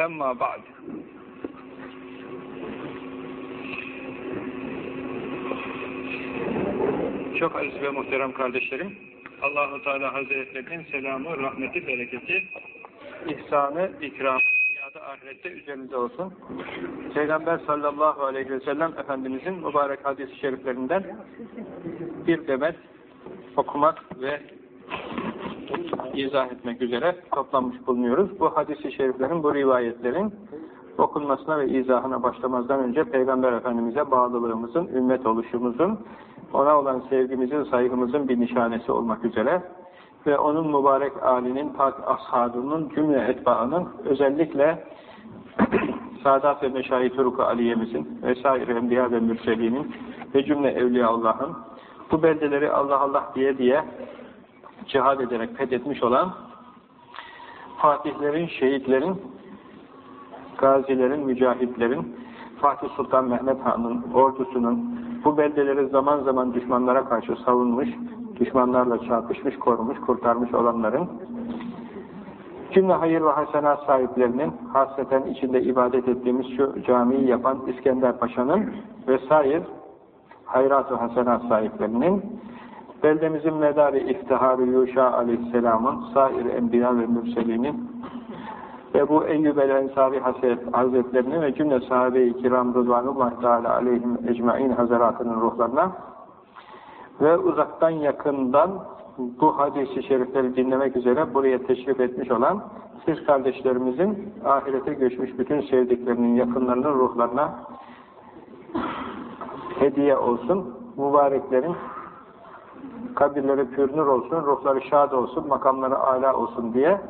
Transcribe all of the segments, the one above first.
Emma ba'd. Çok aziz ve muhterem kardeşlerim, Allahu Teala Hazretlerinin selamı, rahmeti, bereketi, ihsanı, ikramı, dünyada ahirette üzerinize olsun. Peygamber sallallahu aleyhi ve sellem Efendimizin mübarek hadis-i şeriflerinden bir demet okumak ve izah etmek üzere toplanmış bulunuyoruz. Bu hadis-i şeriflerin, bu rivayetlerin okunmasına ve izahına başlamazdan önce Peygamber Efendimiz'e bağlılığımızın, ümmet oluşumuzun, ona olan sevgimizin, saygımızın bir nişanesi olmak üzere ve onun mübarek âlinin, pak ashabının, cümle etbaının özellikle Sadat ve Meşayi Turuk-u Aliye'mizin vesaire Enbiya ve Mürselinin ve cümle Evliyaullah'ın bu beldeleri Allah Allah diye diye cihad ederek fethetmiş olan fatihlerin, şehitlerin, gazilerin, mücahitlerin, Fatih Sultan Mehmet Han'ın ordusunun bu beldeleri zaman zaman düşmanlara karşı savunmuş, düşmanlarla çarpışmış, korumuş, kurtarmış olanların cümle hayır ve hasenat sahiplerinin hasreten içinde ibadet ettiğimiz şu camiyi yapan İskender Paşa'nın vesaire hayrat ve hasenat sahiplerinin beldemizin medarı iftiharı Yuşa aleyhisselamın sair enbiya ve mürselinin ve bu Eyyub el-Ensari Hazretlerinin ve cümle sahabe-i kiram rızvanullahi teala aleyhim ecmain hazaratının ruhlarına ve uzaktan yakından bu hadisi şerifleri dinlemek üzere buraya teşrif etmiş olan siz kardeşlerimizin ahirete göçmüş bütün sevdiklerinin, yakınlarının ruhlarına hediye olsun. Mübareklerin kabirleri pürnür olsun, ruhları şad olsun, makamları âlâ olsun diye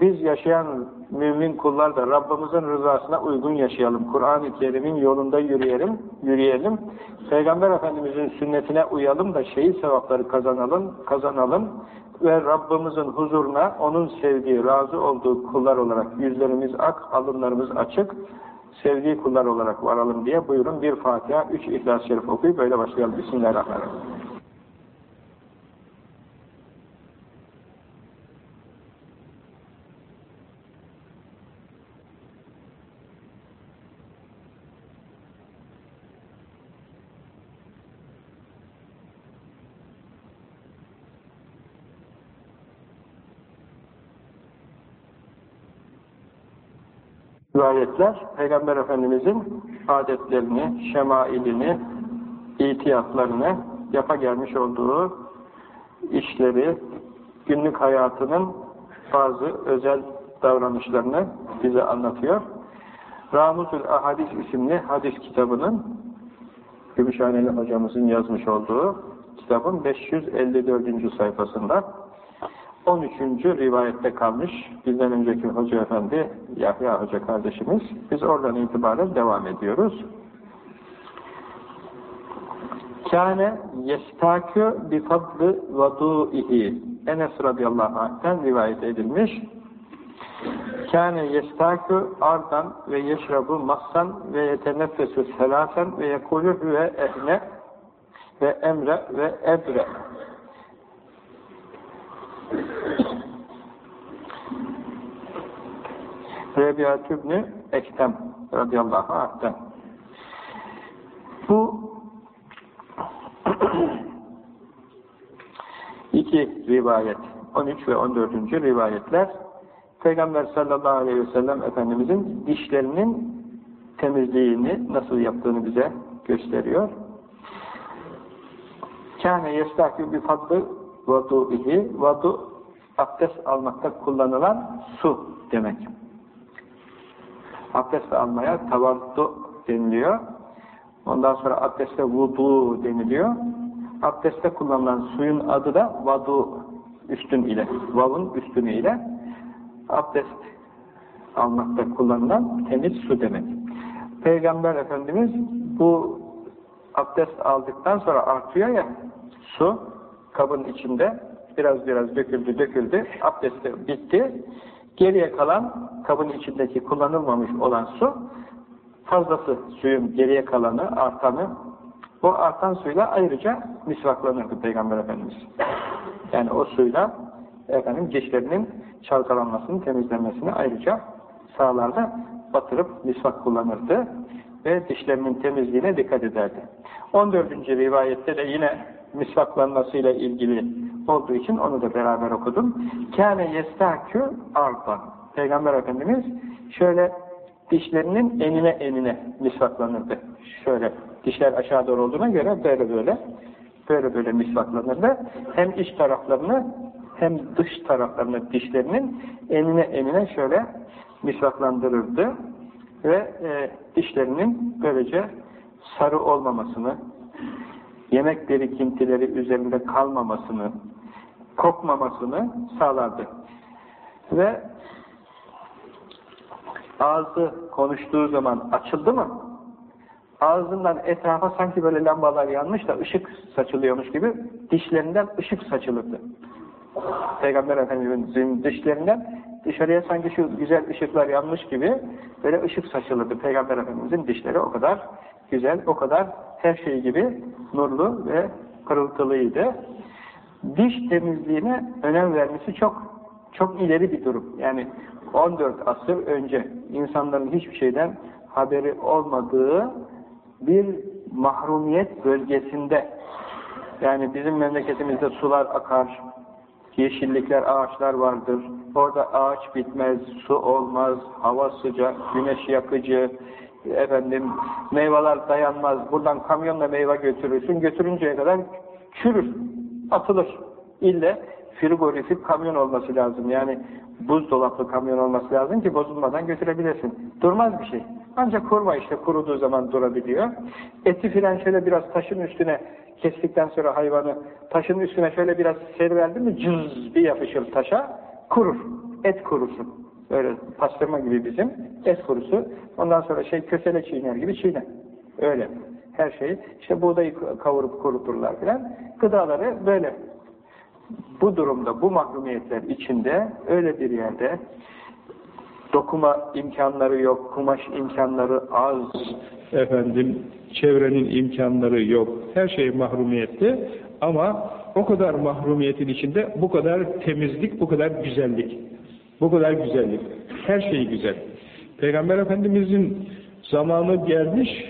biz yaşayan mümin kullar da Rabbimizin rızasına uygun yaşayalım. Kur'an-ı Kerim'in yolunda yürüyelim, yürüyelim. Peygamber Efendimizin sünnetine uyalım da şehit sevapları kazanalım, kazanalım ve Rabbimizin huzuruna onun sevdiği, razı olduğu kullar olarak yüzlerimiz ak, alınlarımız açık, sevdiği kullar olarak varalım diye buyurun bir Fatiha, üç İhlas-ı Şerif okuyup böyle başlayalım. Bismillahirrahmanirrahim. Rivayetler Peygamber Efendimizin adetlerini, şemailini, itiyatlarını, yapa gelmiş olduğu işleri, günlük hayatının bazı özel davranışlarını bize anlatıyor. Ramuzul Ahadis isimli hadis kitabının Gümüşhaneli hocamızın yazmış olduğu kitabın 554. sayfasında 13. rivayette kalmış bizden önceki hoca efendi Yahya hoca kardeşimiz. Biz oradan itibaren devam ediyoruz. Kâne yestakü bi fadlı vadu'ihi Enes radıyallahu anh'ten rivayet edilmiş. Kâne yestakü ardan ve yeşrabu massan ve yeteneffesü selasen ve yekulü ve ehne ve emre ve ebre Rebiat İbni Ektem radıyallahu anh'ten. Bu iki rivayet, 13 ve 14. rivayetler Peygamber sallallahu aleyhi ve sellem Efendimizin dişlerinin temizliğini nasıl yaptığını bize gösteriyor. Kâne yestâkü bi fadlı vadu'ihi vadu abdest almakta kullanılan su demek. Abdest almaya tavaddu deniliyor. Ondan sonra abdeste vudu deniliyor. Abdeste kullanılan suyun adı da vadu üstün ile, vavun üstünü ile abdest almakta kullanılan temiz su demek. Peygamber Efendimiz bu abdest aldıktan sonra artıyor ya su kabın içinde biraz biraz döküldü döküldü abdesti bitti geriye kalan kabın içindeki kullanılmamış olan su fazlası suyun geriye kalanı artanı o artan suyla ayrıca misvaklanırdı Peygamber Efendimiz. Yani o suyla efendim dişlerinin çalkalanmasını, temizlenmesini ayrıca sağlarda batırıp misvak kullanırdı ve dişlerinin temizliğine dikkat ederdi. 14. rivayette de yine misvaklanmasıyla ilgili olduğu için onu da beraber okudum. Kâne yestakü arda. Peygamber Efendimiz şöyle dişlerinin enine enine misvaklanırdı. Şöyle dişler aşağı doğru olduğuna göre böyle böyle böyle böyle misvaklanırdı. Hem iç taraflarını hem dış taraflarını dişlerinin enine enine şöyle misvaklandırırdı ve e, dişlerinin böylece sarı olmamasını, yemek birikintileri üzerinde kalmamasını, kokmamasını sağlardı. Ve ağzı konuştuğu zaman açıldı mı, ağzından etrafa sanki böyle lambalar yanmış da ışık saçılıyormuş gibi dişlerinden ışık saçılırdı. Peygamber Efendimiz'in dişlerinden dışarıya sanki şu güzel ışıklar yanmış gibi böyle ışık saçılırdı. Peygamber Efendimiz'in dişleri o kadar güzel, o kadar her şey gibi nurlu ve pırıltılıydı. Diş temizliğine önem vermesi çok çok ileri bir durum. Yani 14 asır önce insanların hiçbir şeyden haberi olmadığı bir mahrumiyet bölgesinde yani bizim memleketimizde sular akar, yeşillikler, ağaçlar vardır. Orada ağaç bitmez, su olmaz, hava sıcak, güneş yakıcı, efendim meyveler dayanmaz. Buradan kamyonla meyve götürürsün, götürünceye kadar çürür, atılır. İlle frigorifik kamyon olması lazım. Yani buzdolaplı kamyon olması lazım ki bozulmadan götürebilirsin. Durmaz bir şey. Ancak kurma işte kuruduğu zaman durabiliyor. Eti filan şöyle biraz taşın üstüne kestikten sonra hayvanı taşın üstüne şöyle biraz seriverdi mi cız bir yapışır taşa kurur. Et kurusu. Böyle pastırma gibi bizim et kurusu. Ondan sonra şey kösele çiğner gibi çiğner. Öyle. Her şeyi. işte buğdayı kavurup kuruturlar filan. Gıdaları böyle. Bu durumda, bu mahrumiyetler içinde öyle bir yerde dokuma imkanları yok, kumaş imkanları az, efendim çevrenin imkanları yok, her şey mahrumiyetli ama o kadar mahrumiyetin içinde bu kadar temizlik, bu kadar güzellik, bu kadar güzellik, her şey güzel. Peygamber Efendimizin zamanı gelmiş,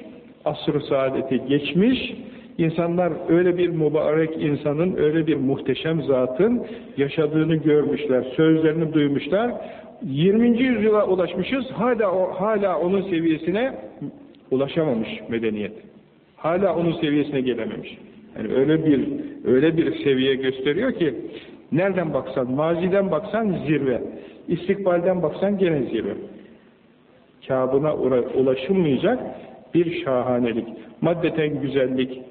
asr-ı saadeti geçmiş, insanlar öyle bir mübarek insanın, öyle bir muhteşem zatın yaşadığını görmüşler, sözlerini duymuşlar, 20. yüzyıla ulaşmışız. Hala hala onun seviyesine ulaşamamış medeniyet. Hala onun seviyesine gelememiş. Yani öyle bir öyle bir seviye gösteriyor ki nereden baksan, maziden baksan zirve. İstikbalden baksan gene zirve. Kâbına ulaşılmayacak bir şahanelik. Maddeten güzellik,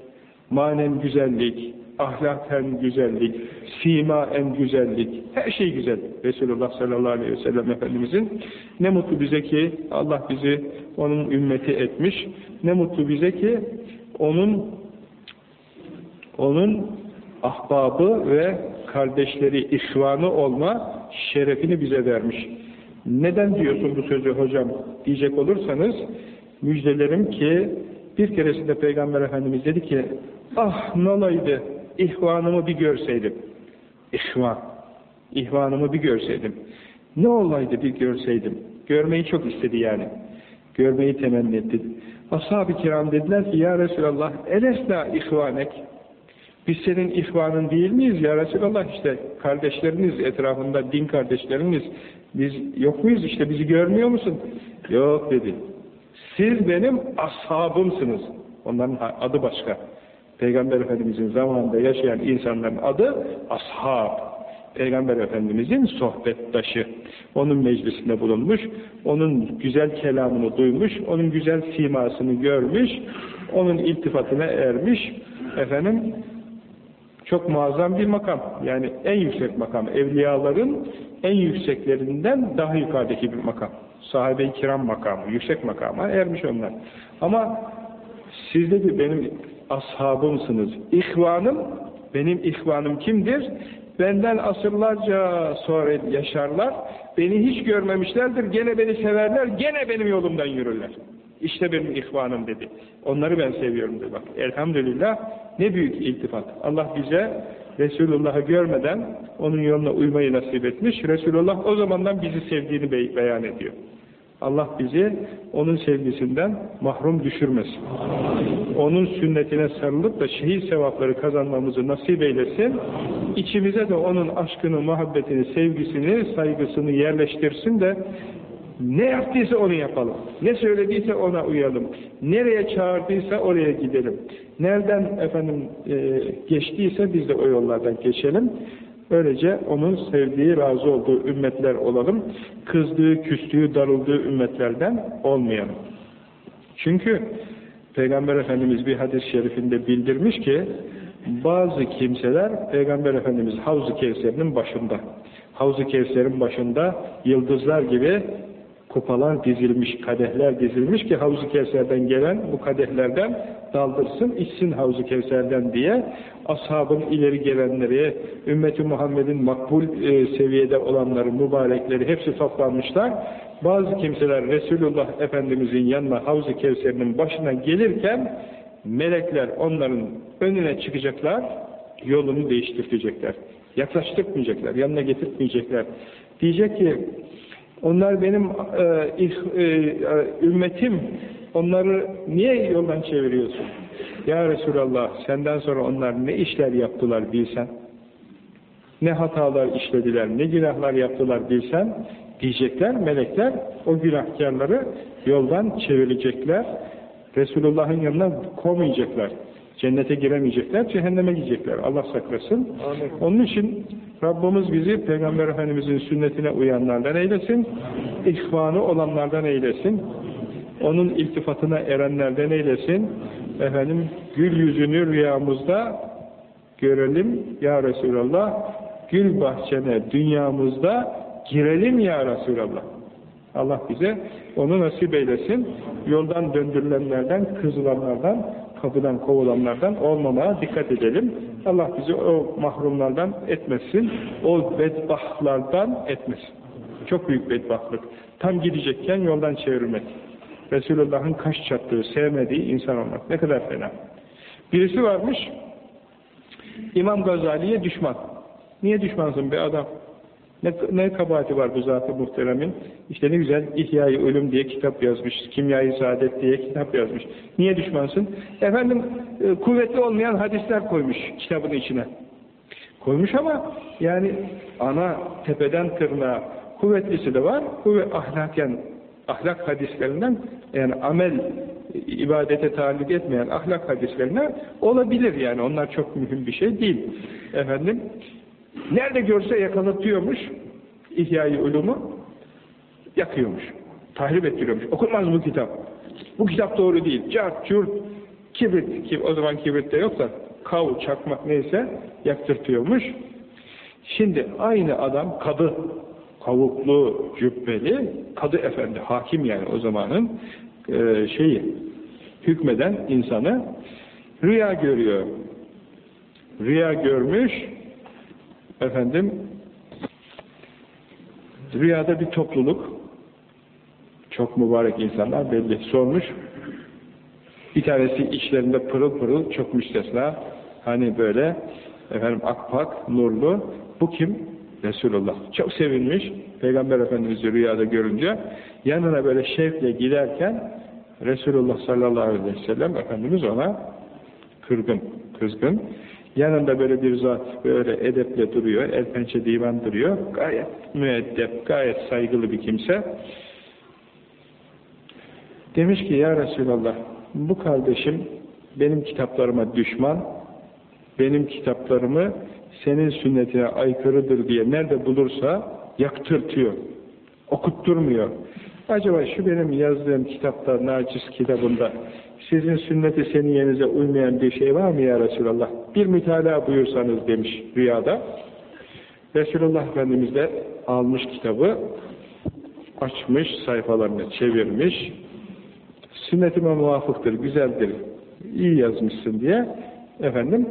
manen güzellik, ahlaken güzellik, sima en güzellik, her şey güzel. Resulullah sallallahu aleyhi ve sellem Efendimizin ne mutlu bize ki Allah bizi onun ümmeti etmiş, ne mutlu bize ki onun onun ahbabı ve kardeşleri ihvanı olma şerefini bize vermiş. Neden diyorsun bu sözü hocam diyecek olursanız müjdelerim ki bir keresinde Peygamber Efendimiz dedi ki ah ne olaydı ihvanımı bir görseydim. İhvan. İhvanımı bir görseydim. Ne olaydı bir görseydim. Görmeyi çok istedi yani. Görmeyi temenni etti. Ashab-ı kiram dediler ki ya Resulallah elesna ihvanek biz senin ihvanın değil miyiz ya Resulallah işte kardeşleriniz etrafında din kardeşleriniz biz yok muyuz işte bizi görmüyor musun? Yok dedi. Siz benim ashabımsınız. Onların adı başka. Peygamber Efendimizin zamanında yaşayan insanların adı ashab. Peygamber Efendimizin sohbettaşı. Onun meclisinde bulunmuş, onun güzel kelamını duymuş, onun güzel simasını görmüş, onun iltifatına ermiş. Efendim, çok muazzam bir makam. Yani en yüksek makam. Evliyaların en yükseklerinden daha yukarıdaki bir makam. Sahabe-i kiram makamı, yüksek makama ermiş onlar. Ama siz de benim ashabımsınız. İhvanım, benim ihvanım kimdir? Benden asırlarca sonra yaşarlar, beni hiç görmemişlerdir, gene beni severler, gene benim yolumdan yürürler. İşte benim ihvanım dedi. Onları ben seviyorum dedi bak. Elhamdülillah ne büyük iltifat. Allah bize Resulullah'ı görmeden onun yoluna uymayı nasip etmiş. Resulullah o zamandan bizi sevdiğini beyan ediyor. Allah bizi onun sevgisinden mahrum düşürmesin. Onun sünnetine sarılıp da şehit sevapları kazanmamızı nasip eylesin. İçimize de onun aşkını, muhabbetini, sevgisini, saygısını yerleştirsin de ne yaptıysa onu yapalım. Ne söylediyse ona uyalım. Nereye çağırdıysa oraya gidelim. Nereden efendim e, geçtiyse biz de o yollardan geçelim. Böylece onun sevdiği, razı olduğu ümmetler olalım. Kızdığı, küstüğü, darıldığı ümmetlerden olmayalım. Çünkü Peygamber Efendimiz bir hadis-i şerifinde bildirmiş ki bazı kimseler Peygamber Efendimiz Havz-ı Kevser'in başında Havz-ı Kevser'in başında yıldızlar gibi kupalar dizilmiş, kadehler dizilmiş ki Havz-ı Kevser'den gelen bu kadehlerden daldırsın, içsin Havz-ı Kevser'den diye ashabın ileri gelenleri, ümmeti Muhammed'in makbul e, seviyede olanları, mübarekleri hepsi toplanmışlar. Bazı kimseler Resulullah Efendimizin yanına Havz-ı Kevser'in başına gelirken melekler onların önüne çıkacaklar, yolunu değiştirecekler. Yaklaştırmayacaklar, yanına getirtmeyecekler. Diyecek ki onlar benim e, e, e, ümmetim. Onları niye yoldan çeviriyorsun? Ya Resulallah senden sonra onlar ne işler yaptılar bilsen. Ne hatalar işlediler, ne günahlar yaptılar bilsen diyecekler melekler o günahkarları yoldan çevirecekler. Resulullah'ın yanına koymayacaklar. Cennete giremeyecekler, cehenneme gidecekler. Allah saklasın. Amin. Onun için Rabbimiz bizi Peygamber Efendimizin sünnetine uyanlardan eylesin. İhvanı olanlardan eylesin. Onun iltifatına erenlerden eylesin. Efendim gül yüzünü rüyamızda görelim ya Resulallah. Gül bahçene dünyamızda girelim ya Resulallah. Allah bize onu nasip eylesin. Yoldan döndürülenlerden, kızılanlardan, kapıdan kovulanlardan olmamaya dikkat edelim. Allah bizi o mahrumlardan etmesin. O bedbahtlardan etmesin. Çok büyük bedbahtlık. Tam gidecekken yoldan çevirmek. Resulullah'ın kaş çattığı, sevmediği insan olmak. Ne kadar fena. Birisi varmış, İmam Gazali'ye düşman. Niye düşmansın be adam? Ne, ne kabahati var bu zat-ı muhteremin? İşte ne güzel İhya-i Ölüm diye kitap yazmış, Kimya-i Saadet diye kitap yazmış. Niye düşmansın? Efendim e, kuvvetli olmayan hadisler koymuş kitabın içine. Koymuş ama yani ana tepeden tırnağa kuvvetlisi de var, kuvvet ahlaken ahlak hadislerinden yani amel ibadete taalluk etmeyen ahlak hadislerine olabilir yani onlar çok mühim bir şey değil. Efendim Nerede görse yakalatıyormuş İhya-i Ulum'u yakıyormuş. Tahrip ettiriyormuş. Okunmaz bu kitap. Bu kitap doğru değil. Cart, cürt, kibrit, ki o zaman kibrit de yoksa kav, çakmak neyse yaktırtıyormuş. Şimdi aynı adam kadı, kavuklu, cübbeli, kadı efendi, hakim yani o zamanın e, şeyi, hükmeden insanı rüya görüyor. Rüya görmüş, efendim rüyada bir topluluk çok mübarek insanlar belli sormuş bir tanesi içlerinde pırıl pırıl çok müstesna hani böyle efendim akpak, nurlu bu kim? Resulullah. Çok sevinmiş Peygamber Efendimiz'i rüyada görünce yanına böyle şevkle giderken Resulullah sallallahu aleyhi ve sellem Efendimiz ona kırgın, kızgın Yanında böyle bir zat böyle edeple duruyor, el pençe divan duruyor. Gayet müeddep, gayet saygılı bir kimse. Demiş ki ya Resulallah bu kardeşim benim kitaplarıma düşman, benim kitaplarımı senin sünnetine aykırıdır diye nerede bulursa yaktırtıyor, okutturmuyor. Acaba şu benim yazdığım kitapta, naciz kitabında sizin sünneti seniyenize uymayan bir şey var mı ya Resulallah? Bir mütalaa buyursanız demiş rüyada. Resulullah Efendimiz de almış kitabı, açmış, sayfalarını çevirmiş. Sünnetime muvafıktır, güzeldir, iyi yazmışsın diye efendim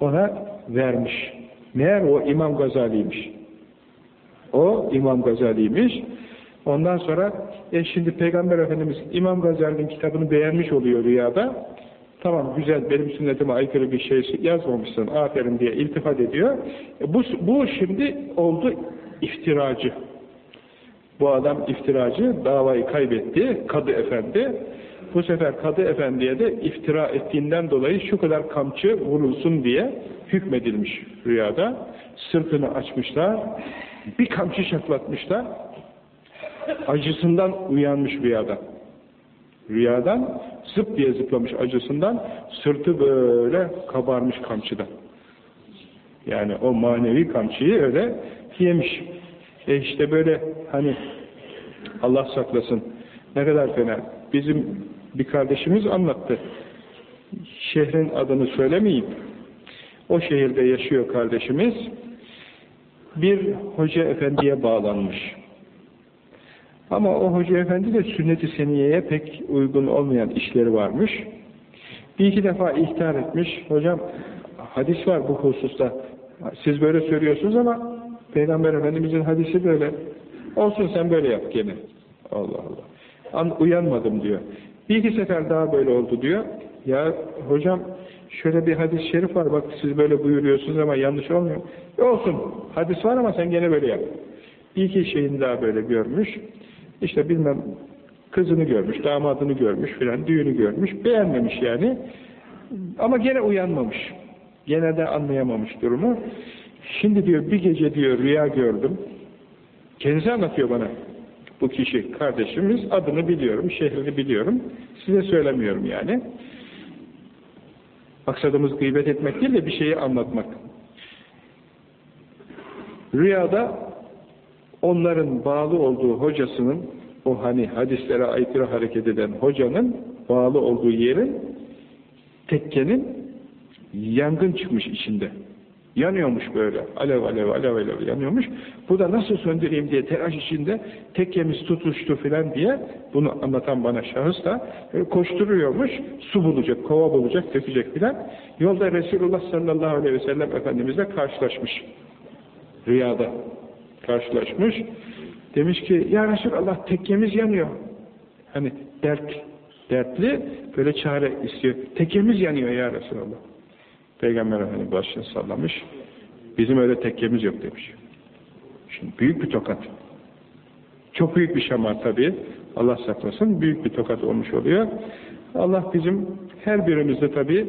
ona vermiş. Meğer o İmam Gazali'ymiş. O İmam Gazali'ymiş. Ondan sonra e şimdi Peygamber Efendimiz İmam Gazali'nin kitabını beğenmiş oluyor rüyada. Tamam güzel benim sünnetime aykırı bir şey yazmamışsın aferin diye iltifat ediyor. E bu, bu şimdi oldu iftiracı. Bu adam iftiracı, davayı kaybetti, kadı efendi. Bu sefer kadı efendiye de iftira ettiğinden dolayı şu kadar kamçı vurulsun diye hükmedilmiş rüyada. Sırtını açmışlar, bir kamçı şaklatmışlar, acısından uyanmış rüyadan. Rüyadan zıp diye zıplamış acısından, sırtı böyle kabarmış kamçıdan. Yani o manevi kamçıyı öyle yemiş. E işte böyle hani Allah saklasın ne kadar fena. Bizim bir kardeşimiz anlattı. Şehrin adını söylemeyeyim. O şehirde yaşıyor kardeşimiz. Bir hoca efendiye bağlanmış. Ama o hoca efendi de sünnet-i seniyeye pek uygun olmayan işleri varmış. Bir iki defa ihtar etmiş. Hocam hadis var bu hususta. Siz böyle söylüyorsunuz ama Peygamber Efendimizin hadisi böyle. Olsun sen böyle yap gene. Allah Allah. An, uyanmadım diyor. Bir iki sefer daha böyle oldu diyor. Ya hocam şöyle bir hadis-i şerif var bak siz böyle buyuruyorsunuz ama yanlış olmuyor. E olsun hadis var ama sen gene böyle yap. Bir iki şeyini daha böyle görmüş. İşte bilmem kızını görmüş, damadını görmüş filan, düğünü görmüş. Beğenmemiş yani. Ama gene uyanmamış. Gene de anlayamamış durumu. Şimdi diyor bir gece diyor rüya gördüm. Kendisi anlatıyor bana. Bu kişi kardeşimiz adını biliyorum, şehrini biliyorum. Size söylemiyorum yani. Maksadımız gıybet etmek değil de bir şeyi anlatmak. Rüyada onların bağlı olduğu hocasının o hani hadislere aykırı hareket eden hocanın bağlı olduğu yerin tekkenin yangın çıkmış içinde. Yanıyormuş böyle. Alev alev alev alev yanıyormuş. Bu da nasıl söndüreyim diye telaş içinde tekkemiz tutuştu filan diye bunu anlatan bana şahıs da e, koşturuyormuş. Su bulacak, kova bulacak, dökecek filan. Yolda Resulullah sallallahu aleyhi ve sellem Efendimizle karşılaşmış. Rüyada karşılaşmış. Demiş ki ya Resulallah tekkemiz yanıyor. Hani dert, dertli böyle çare istiyor. Tekkemiz yanıyor ya Resulallah. Peygamber Efendimiz başını sallamış. Bizim öyle tekkemiz yok demiş. Şimdi büyük bir tokat. Çok büyük bir şamar tabii. Allah saklasın. Büyük bir tokat olmuş oluyor. Allah bizim her birimizde tabii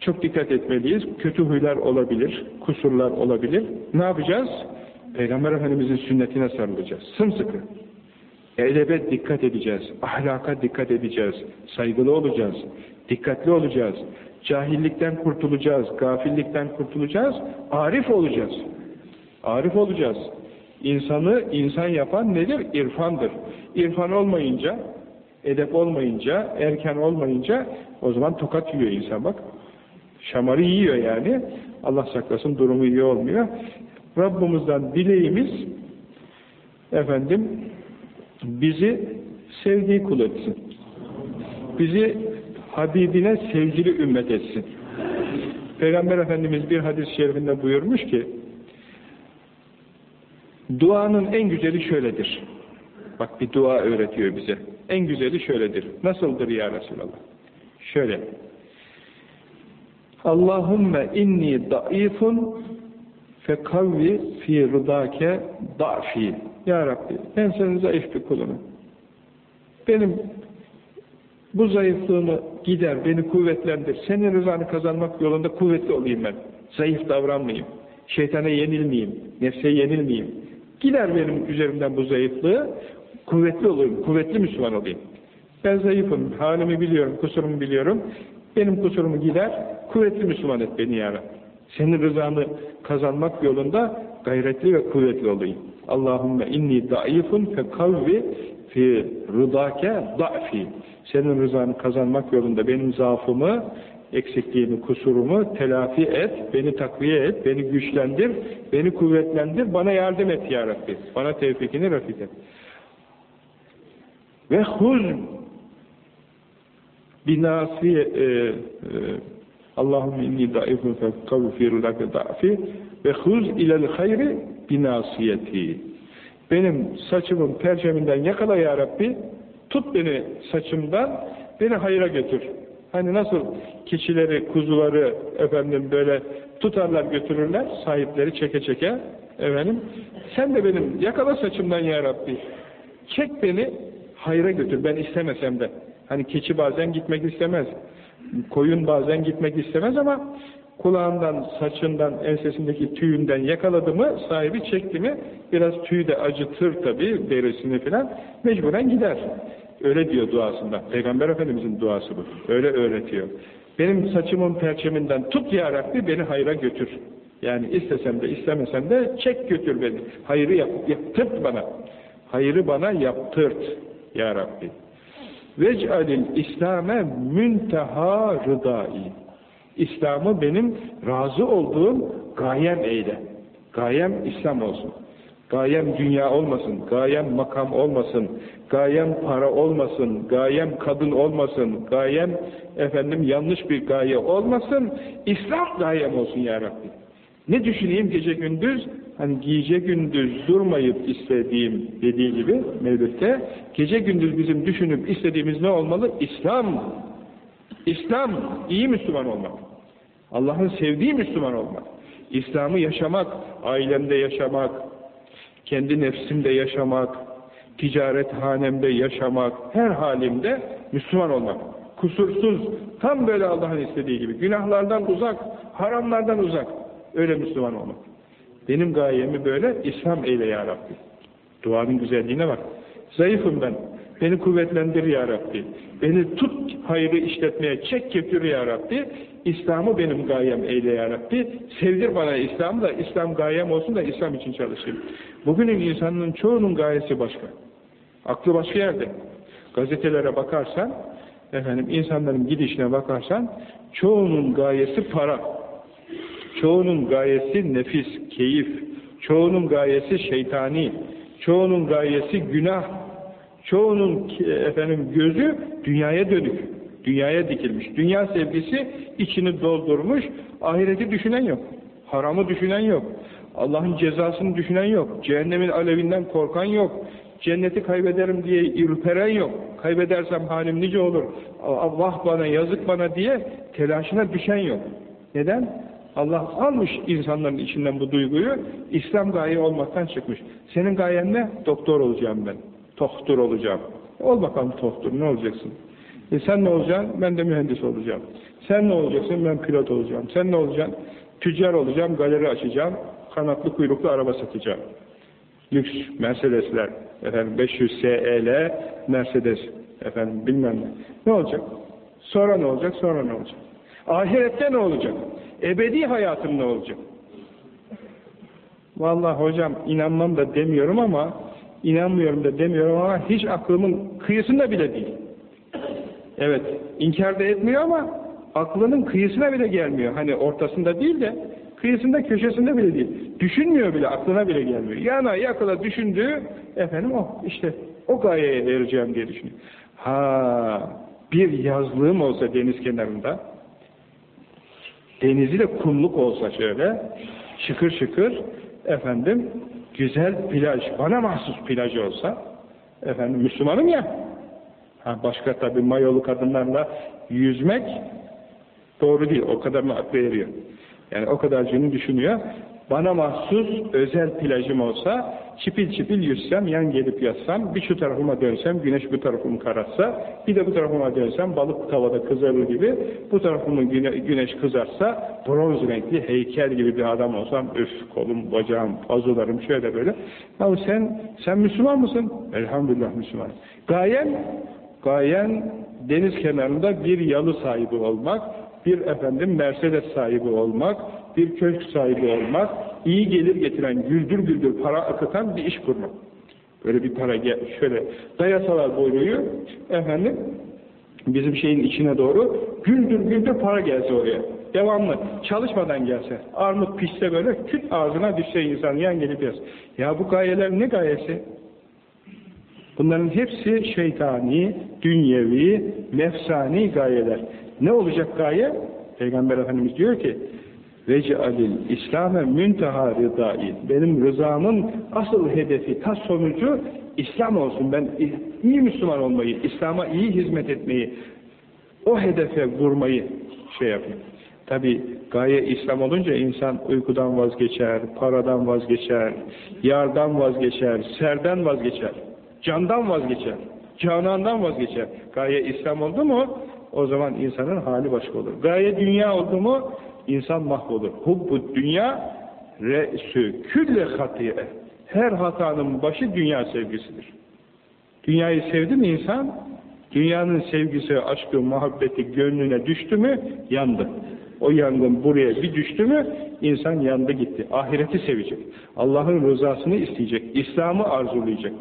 çok dikkat etmeliyiz. Kötü huylar olabilir, kusurlar olabilir. Ne yapacağız? Peygamber Efendimizin sünnetine sarılacağız. Sımsıkı. Edebe dikkat edeceğiz. Ahlaka dikkat edeceğiz. Saygılı olacağız. Dikkatli olacağız. Cahillikten kurtulacağız. Gafillikten kurtulacağız. Arif olacağız. Arif olacağız. İnsanı insan yapan nedir? İrfandır. İrfan olmayınca, edep olmayınca, erken olmayınca o zaman tokat yiyor insan bak. Şamarı yiyor yani. Allah saklasın durumu iyi olmuyor. Rabbimizden dileğimiz efendim bizi sevdiği kul etsin. Bizi Habibine sevgili ümmet etsin. Peygamber Efendimiz bir hadis-i şerifinde buyurmuş ki duanın en güzeli şöyledir. Bak bir dua öğretiyor bize. En güzeli şöyledir. Nasıldır ya Resulallah? Şöyle. Allahümme inni daifun fekavvi fi rıdake da'fi. Ya Rabbi ben senin zayıf bir kulunum. Benim bu zayıflığımı gider, beni kuvvetlendir. Senin rızanı kazanmak yolunda kuvvetli olayım ben. Zayıf davranmayayım. Şeytana yenilmeyeyim. Nefse yenilmeyeyim. Gider benim üzerimden bu zayıflığı. Kuvvetli olayım. Kuvvetli Müslüman olayım. Ben zayıfım. Halimi biliyorum. Kusurumu biliyorum. Benim kusurumu gider. Kuvvetli Müslüman et beni ya Senin rızanı kazanmak yolunda gayretli ve kuvvetli olayım. Allahümme inni daifun fe kavvi fi rıdake da'fi. Senin rızanı kazanmak yolunda benim zaafımı, eksikliğimi, kusurumu telafi et, beni takviye et, beni güçlendir, beni kuvvetlendir, bana yardım et ya Rabbi. Bana tevfikini rafik et. Ve huz binasi e, e, Allahümme inni daifun fekavü firulake da'fi ve huz ilel hayri binasiyeti. Benim saçımın perçeminden yakala ya Rabbi, tut beni saçımdan, beni hayra götür. Hani nasıl keçileri, kuzuları efendim böyle tutarlar götürürler, sahipleri çeke çeke, Efendim, sen de benim yakala saçımdan ya Rabbi. Çek beni hayra götür ben istemesem de. Hani keçi bazen gitmek istemez. Koyun bazen gitmek istemez ama kulağından, saçından, ensesindeki tüyünden yakaladı mı, sahibi çekti mi, biraz tüyü de acıtır tabii, derisini filan, mecburen gider. Öyle diyor duasında. Peygamber Efendimizin duası bu. Öyle öğretiyor. Benim saçımın perçeminden tut ya Rabbi, beni hayra götür. Yani istesem de istemesem de çek götür beni. Hayrı yap, yaptırt bana. Hayrı bana yaptırt ya Rabbi. Vec'alil İslame münteha rıdai. İslam'ı benim razı olduğum gayem eyle. Gayem İslam olsun. Gayem dünya olmasın, gayem makam olmasın, gayem para olmasın, gayem kadın olmasın, gayem efendim yanlış bir gaye olmasın, İslam gayem olsun ya. Ne düşüneyim gece gündüz? Hani gece gündüz durmayıp istediğim dediği gibi Mevlüt'te, gece gündüz bizim düşünüp istediğimiz ne olmalı? İslam. İslam, iyi Müslüman olmak. Allah'ın sevdiği Müslüman olmak. İslam'ı yaşamak, ailemde yaşamak, kendi nefsimde yaşamak, ticaret hanemde yaşamak, her halimde Müslüman olmak. Kusursuz, tam böyle Allah'ın istediği gibi. Günahlardan uzak, haramlardan uzak. Öyle Müslüman olmak. Benim gayemi böyle İslam eyle ya Rabbi. Duanın güzelliğine bak. Zayıfım ben. Beni kuvvetlendir ya Rabbi. Beni tut hayrı işletmeye çek getir ya Rabbi. İslam'ı benim gayem eyle ya Rabbi. Sevdir bana İslam'ı da İslam gayem olsun da İslam için çalışayım. Bugünün insanının çoğunun gayesi başka. Aklı başka yerde. Gazetelere bakarsan, efendim insanların gidişine bakarsan, çoğunun gayesi para. Çoğunun gayesi nefis, keyif. Çoğunun gayesi şeytani. Çoğunun gayesi günah. Çoğunun efendim gözü dünyaya dönük. Dünyaya dikilmiş. Dünya sevgisi içini doldurmuş. Ahireti düşünen yok. Haramı düşünen yok. Allah'ın cezasını düşünen yok. Cehennemin alevinden korkan yok. Cenneti kaybederim diye ürperen yok. Kaybedersem halim nice olur. Allah bana, yazık bana diye telaşına düşen yok. Neden? Allah almış insanların içinden bu duyguyu, İslam gaye olmaktan çıkmış. Senin gayen ne? Doktor olacağım ben. Tohtur olacağım. Ol bakalım tohtur, ne olacaksın? E sen ne olacaksın? Ben de mühendis olacağım. Sen ne olacaksın? Ben pilot olacağım. Sen ne olacaksın? Tüccar olacağım, galeri açacağım, kanatlı kuyruklu araba satacağım. Lüks, Mercedesler, efendim 500 SEL, Mercedes, efendim bilmem ne. Ne olacak? Sonra ne olacak? Sonra ne olacak? Ahirette ne olacak? Ebedi hayatım ne olacak? Vallahi hocam inanmam da demiyorum ama inanmıyorum da demiyorum ama hiç aklımın kıyısında bile değil. Evet, inkar da etmiyor ama aklının kıyısına bile gelmiyor. Hani ortasında değil de kıyısında köşesinde bile değil. Düşünmüyor bile, aklına bile gelmiyor. Yana yakala düşündüğü efendim o işte o gayeye ereceğim diye düşünüyor. Ha bir yazlığım olsa deniz kenarında denizi de kumluk olsa şöyle şıkır şıkır efendim güzel plaj, bana mahsus plaj olsa efendim Müslümanım ya. Ha, başka tabi mayolu kadınlarla yüzmek doğru değil, o kadarını aklı eriyor yani o kadarcını düşünüyor bana mahsus özel plajım olsa çipil çipil yüzsem, yan gelip yatsam, bir şu tarafıma dönsem, güneş bu tarafımı karatsa, bir de bu tarafıma dönsem, balık tavada kızarır gibi, bu tarafımı güne güneş kızarsa, bronz renkli heykel gibi bir adam olsam, öf kolum, bacağım, pazularım şöyle böyle. Ya sen, sen Müslüman mısın? Elhamdülillah Müslüman. Gayen, gayen deniz kenarında bir yalı sahibi olmak, bir efendim Mercedes sahibi olmak, bir köşk sahibi olmak, iyi gelir getiren, güldür güldür para akıtan bir iş kurmak. Böyle bir para şöyle dayasalar boyluyu, efendim bizim şeyin içine doğru güldür güldür para gelse oraya. Devamlı. Çalışmadan gelse. Armut pişse böyle küt ağzına düşse insan yan gelip yaz. Ya bu gayeler ne gayesi? Bunların hepsi şeytani, dünyevi, nefsani gayeler. Ne olacak gaye? Peygamber Efendimiz diyor ki vec'alil İslam'e münteha rıdai. Benim rızamın asıl hedefi, tas sonucu İslam olsun. Ben iyi Müslüman olmayı, İslam'a iyi hizmet etmeyi, o hedefe vurmayı şey yapayım. Tabi gaye İslam olunca insan uykudan vazgeçer, paradan vazgeçer, yardan vazgeçer, serden vazgeçer, candan vazgeçer, canandan vazgeçer. Gaye İslam oldu mu o zaman insanın hali başka olur. Gaye dünya oldu mu insan mahvolur. Hubbu dünya re'sü külle hatiye. Her hatanın başı dünya sevgisidir. Dünyayı sevdi mi insan? Dünyanın sevgisi, aşkı, muhabbeti gönlüne düştü mü yandı. O yangın buraya bir düştü mü insan yandı gitti. Ahireti sevecek. Allah'ın rızasını isteyecek. İslam'ı arzulayacak.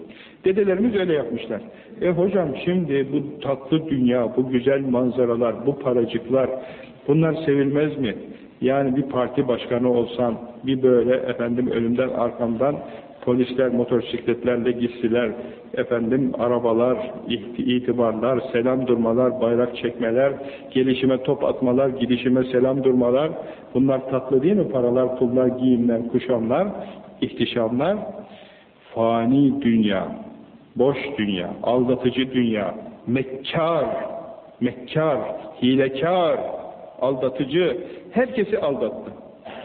Dedelerimiz öyle yapmışlar. E hocam şimdi bu tatlı dünya, bu güzel manzaralar, bu paracıklar bunlar sevilmez mi? Yani bir parti başkanı olsam, bir böyle efendim önümden arkamdan polisler motosikletlerle gittiler, efendim arabalar, itibarlar, selam durmalar, bayrak çekmeler, gelişime top atmalar, gidişime selam durmalar, bunlar tatlı değil mi? Paralar, pullar, giyimler, kuşamlar, ihtişamlar, fani dünya, boş dünya, aldatıcı dünya, mekkar, mekkar, hilekar, aldatıcı, herkesi aldattı.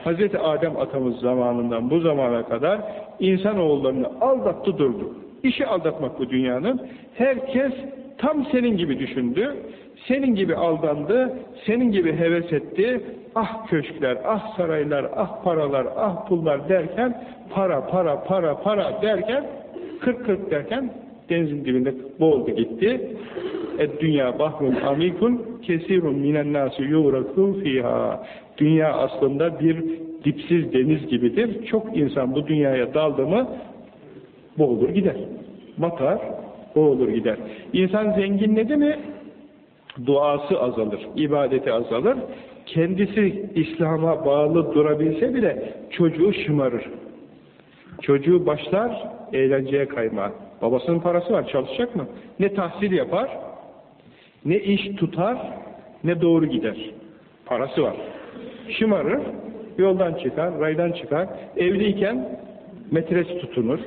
Hz. Adem atamız zamanından bu zamana kadar insanoğullarını aldattı durdu. İşi aldatmak bu dünyanın. Herkes tam senin gibi düşündü, senin gibi aldandı, senin gibi heves etti. Ah köşkler, ah saraylar, ah paralar, ah pullar derken para, para, para, para derken kırk kırk derken denizin dibinde boğuldu gitti. Et dünya bahrun amikun kesirun minen nasi yuğrakun fiha. Dünya aslında bir dipsiz deniz gibidir. Çok insan bu dünyaya daldı mı boğulur gider. Batar, boğulur gider. İnsan zenginledi mi duası azalır, ibadeti azalır. Kendisi İslam'a bağlı durabilse bile çocuğu şımarır. Çocuğu başlar eğlenceye kayma. Babasının parası var, çalışacak mı? Ne tahsil yapar, ne iş tutar, ne doğru gider. Parası var. Şımarır, yoldan çıkar, raydan çıkar. Evliyken metres tutunur.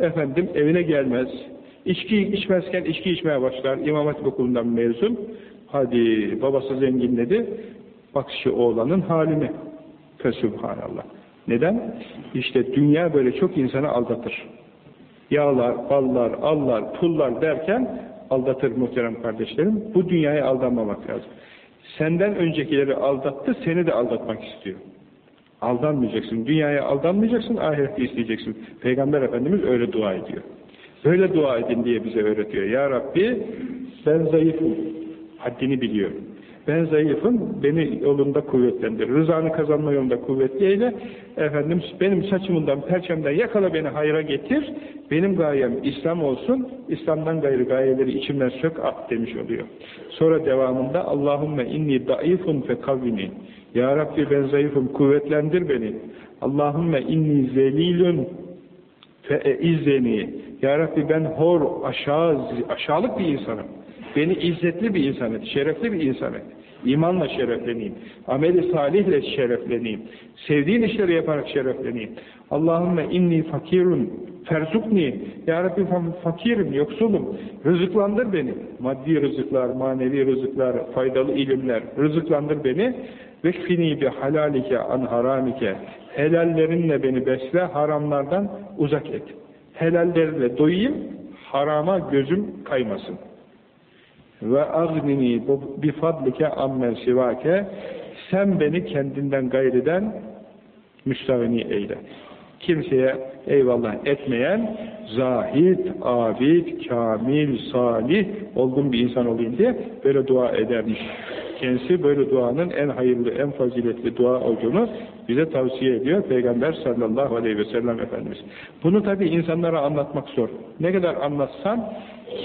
Efendim evine gelmez. İçki içmezken içki içmeye başlar. İmam Hatip okulundan mezun. Hadi babası zenginledi. Bak şu oğlanın halini. Fesubhanallah. Neden? İşte dünya böyle çok insanı aldatır. Yağlar, ballar, allar, pullar derken aldatır muhterem kardeşlerim. Bu dünyaya aldanmamak lazım. Senden öncekileri aldattı, seni de aldatmak istiyor. Aldanmayacaksın, dünyaya aldanmayacaksın, ahireti isteyeceksin. Peygamber Efendimiz öyle dua ediyor. Böyle dua edin diye bize öğretiyor. Ya Rabbi ben zayıfım, haddini biliyorum. Ben zayıfım, beni yolunda kuvvetlendir. Rızanı kazanma yolunda kuvvetli eyle. Efendim benim saçımından, perçemden yakala beni hayra getir. Benim gayem İslam olsun. İslam'dan gayrı gayeleri içimden sök at demiş oluyor. Sonra devamında Allahümme inni daifun fekavvini. Ya Rabbi ben zayıfım, kuvvetlendir beni. Allahümme inni zelilun feizzeni. Ya Rabbi ben hor, aşağı, aşağılık bir insanım. Beni izzetli bir insan et, şerefli bir insan et. İmanla şerefleneyim. Ameli salihle şerefleneyim. Sevdiğin işleri yaparak şerefleneyim. Allahümme inni fakirun ferzukni. Ya Rabbi fakirim, yoksulum. Rızıklandır beni. Maddi rızıklar, manevi rızıklar, faydalı ilimler. Rızıklandır beni. Vekfini bi halalike an haramike. Helallerinle beni besle, haramlardan uzak et. Helallerle doyayım, harama gözüm kaymasın ve agnini bi fadlike ammen sivake sen beni kendinden gayriden müstahini eyle. Kimseye eyvallah etmeyen zahid, abid, kamil, salih olgun bir insan olayım diye böyle dua edermiş. Kendisi böyle duanın en hayırlı, en faziletli dua olduğunu bize tavsiye ediyor Peygamber sallallahu aleyhi ve sellem Efendimiz. Bunu tabi insanlara anlatmak zor. Ne kadar anlatsan,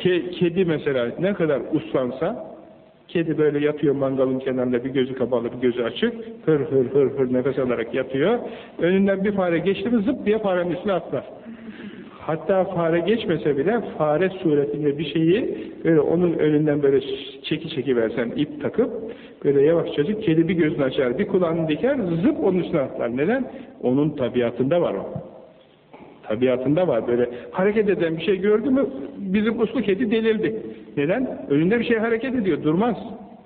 ke kedi mesela ne kadar uslansa, kedi böyle yatıyor mangalın kenarında bir gözü kapalı bir gözü açık, hır hır hır hır nefes alarak yatıyor. Önünden bir fare geçti mi zıp diye farenin üstüne atlar. Hatta fare geçmese bile fare suretinde bir şeyi böyle onun önünden böyle çeki çeki versen ip takıp böyle yavaşçacık kedi bir gözünü açar bir kulağını diker zıp onun üstüne atlar. Neden? Onun tabiatında var o. Tabiatında var böyle hareket eden bir şey gördü mü bizim uslu kedi delirdi. Neden? Önünde bir şey hareket ediyor durmaz.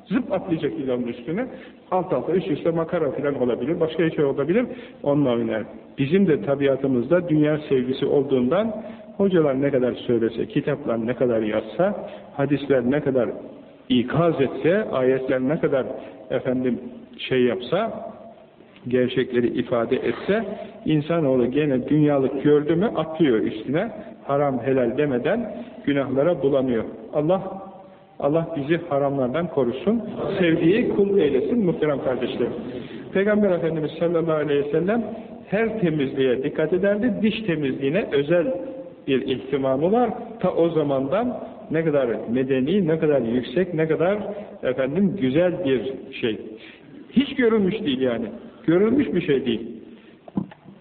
Zıp atlayacak ilanın üstüne. Alt alta üst üste makara falan olabilir. Başka bir şey olabilir. Onunla oynar. Bizim de tabiatımızda dünya sevgisi olduğundan hocalar ne kadar söylese, kitaplar ne kadar yazsa, hadisler ne kadar ikaz etse, ayetler ne kadar efendim şey yapsa, gerçekleri ifade etse, insanoğlu gene dünyalık gördü mü atlıyor üstüne, haram helal demeden günahlara bulanıyor. Allah Allah bizi haramlardan korusun, sevdiği kul eylesin muhterem kardeşlerim. Peygamber Efendimiz sallallahu aleyhi ve sellem her temizliğe dikkat ederdi, diş temizliğine özel bir ihtimamı var. Ta o zamandan ne kadar medeni, ne kadar yüksek, ne kadar efendim güzel bir şey. Hiç görülmüş değil yani. Görülmüş bir şey değil.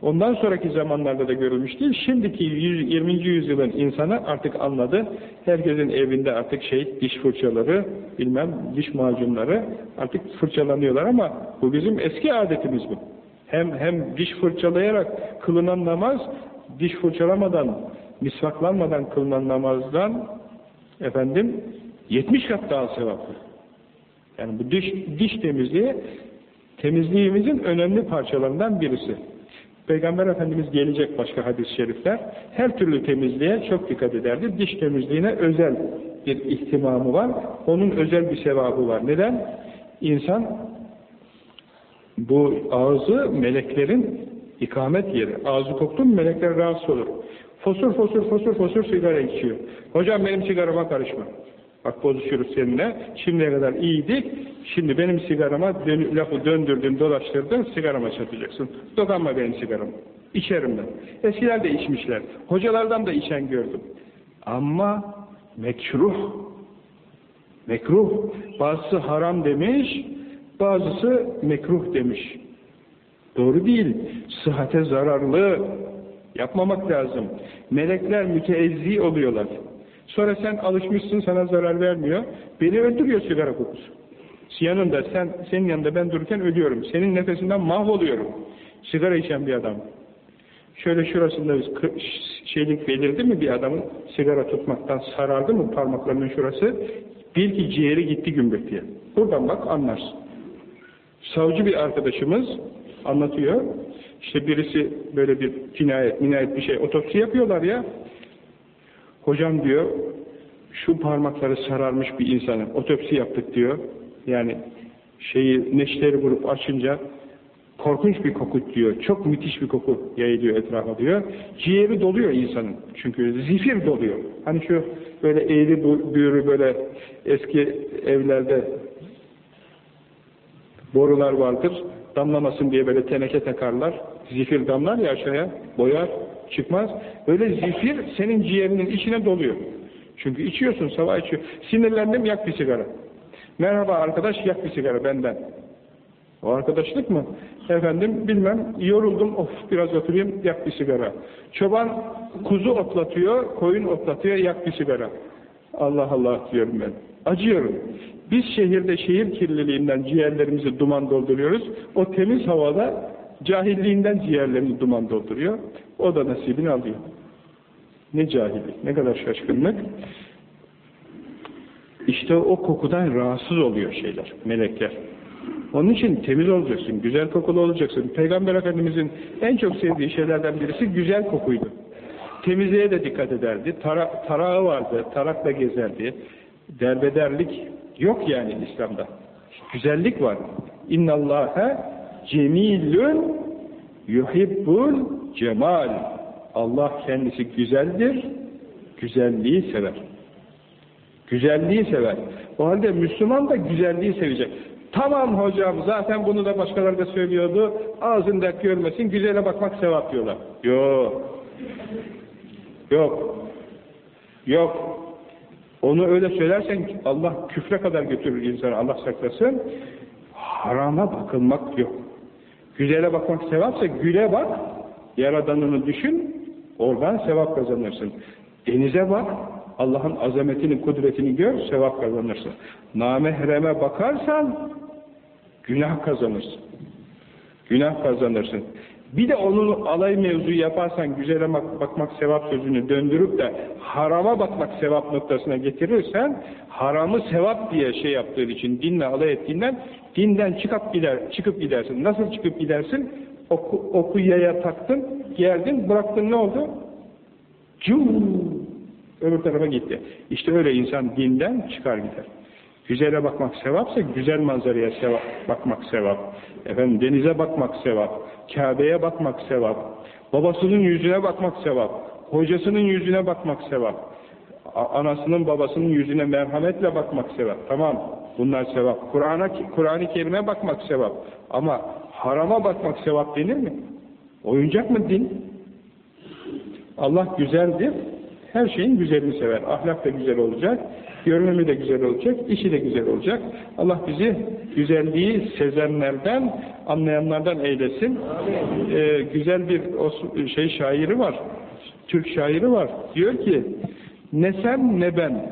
Ondan sonraki zamanlarda da görülmüş değil. Şimdiki 20. yüzyılın insanı artık anladı. Herkesin evinde artık şey diş fırçaları, bilmem diş macunları artık fırçalanıyorlar ama bu bizim eski adetimiz bu. Hem hem diş fırçalayarak kılınan namaz, diş fırçalamadan, misvaklanmadan kılınan namazdan efendim 70 kat daha sevaplı. Yani bu diş, diş temizliği temizliğimizin önemli parçalarından birisi. Peygamber Efendimiz gelecek başka hadis-i şerifler. Her türlü temizliğe çok dikkat ederdi. Diş temizliğine özel bir ihtimamı var. Onun özel bir sevabı var. Neden? İnsan bu ağzı meleklerin ikamet yeri. Ağzı koktu mu melekler rahatsız olur. Fosur fosur fosur fosur sigara içiyor. Hocam benim sigarama karışma. Bak bozuşuruz seninle. Şimdiye kadar iyiydik. Şimdi benim sigarama dön, lafı döndürdün, dolaştırdın, sigarama çatacaksın. Dokanma benim sigaram. İçerim ben. Eskiler de içmişler. Hocalardan da içen gördüm. Ama mekruh. Mekruh. Bazısı haram demiş, bazısı mekruh demiş. Doğru değil. Sıhhate zararlı. Yapmamak lazım. Melekler müteezzi oluyorlar. Sonra sen alışmışsın sana zarar vermiyor. Beni öldürüyor sigara kokusu. Yanında sen, senin yanında ben dururken ölüyorum. Senin nefesinden mahvoluyorum. Sigara içen bir adam. Şöyle şurasında şeylik belirdi mi bir adamın sigara tutmaktan sarardı mı parmaklarının şurası? Bil ki ciğeri gitti gümbür diye. Buradan bak anlarsın. Savcı bir arkadaşımız anlatıyor. İşte birisi böyle bir cinayet, minayet bir şey otopsi yapıyorlar ya. Hocam diyor, şu parmakları sararmış bir insanın otopsi yaptık diyor. Yani şeyi neşteri vurup açınca korkunç bir koku diyor. Çok müthiş bir koku yayılıyor etrafa diyor. Ciğeri doluyor insanın. Çünkü zifir doluyor. Hani şu böyle eğri büğrü böyle eski evlerde borular vardır. Damlamasın diye böyle teneke takarlar. Zifir damlar ya aşağıya. Boyar çıkmaz. Böyle zifir senin ciğerinin içine doluyor. Çünkü içiyorsun, sabah içiyor. Sinirlendim, yak bir sigara. Merhaba arkadaş, yak bir sigara benden. O arkadaşlık mı? Efendim bilmem, yoruldum, of biraz oturayım, yak bir sigara. Çoban kuzu otlatıyor, koyun otlatıyor, yak bir sigara. Allah Allah diyorum ben. Acıyorum. Biz şehirde şehir kirliliğinden ciğerlerimizi duman dolduruyoruz. O temiz havada cahilliğinden ciğerlerini duman dolduruyor. O da nasibini alıyor. Ne cahillik, ne kadar şaşkınlık. İşte o kokudan rahatsız oluyor şeyler, melekler. Onun için temiz olacaksın, güzel kokulu olacaksın. Peygamber Efendimizin en çok sevdiği şeylerden birisi güzel kokuydu. Temizliğe de dikkat ederdi. Tara, tarağı vardı, tarakla gezerdi. Derbederlik yok yani İslam'da. Güzellik var. İnnallâhe cemilün yuhibbul cemal. Allah kendisi güzeldir, güzelliği sever. Güzelliği sever. O halde Müslüman da güzelliği sevecek. Tamam hocam zaten bunu da başkaları da söylüyordu. Ağzında görmesin, güzele bakmak sevap diyorlar. Yok. Yok. Yok. Onu öyle söylersen Allah küfre kadar götürür insanı. Allah saklasın. Harama bakılmak yok. Güzele bakmak sevapsa güle bak. Yaradanını düşün. Oradan sevap kazanırsın. Denize bak. Allah'ın azametini, kudretini gör, sevap kazanırsın. Namehreme bakarsan günah kazanırsın. Günah kazanırsın. Bir de onun alay mevzu yaparsan güzele bak bakmak sevap sözünü döndürüp de harama bakmak sevap noktasına getirirsen haramı sevap diye şey yaptığın için dinle alay ettiğinden dinden çıkıp gider çıkıp gidersin. Nasıl çıkıp gidersin? Oku, oku yaya taktın, geldin, bıraktın ne oldu? Cum öbür tarafa gitti. İşte öyle insan dinden çıkar gider. Güzele bakmak sevapsa güzel manzaraya sevap, bakmak sevap. Efendim denize bakmak sevap. Kabe'ye bakmak sevap. Babasının yüzüne bakmak sevap. Hocasının yüzüne bakmak sevap. Anasının babasının yüzüne merhametle bakmak sevap. Tamam. Bunlar sevap. Kur'an'a Kur'an-ı Kerim'e bakmak sevap. Ama harama bakmak sevap denir mi? Oyuncak mı din? Allah güzeldir. Her şeyin güzelini sever. Ahlak da güzel olacak. Görünümü de güzel olacak. işi de güzel olacak. Allah bizi güzelliği sezenlerden, anlayanlardan eylesin. Ee, güzel bir şey şairi var. Türk şairi var. Diyor ki ne sen ne ben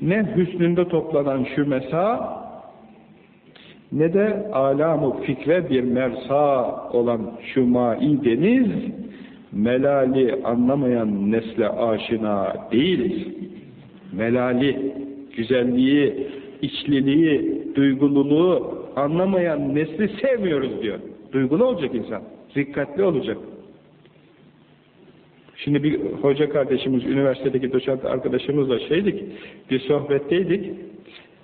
ne hüsnünde toplanan şu mesa ne de alamı fikre bir mersa olan şu mai deniz melali anlamayan nesle aşina değiliz. Melali, güzelliği, içliliği, duygululuğu anlamayan nesli sevmiyoruz diyor. Duygulu olacak insan, dikkatli olacak. Şimdi bir hoca kardeşimiz, üniversitedeki doçent arkadaşımızla şeydik, bir sohbetteydik.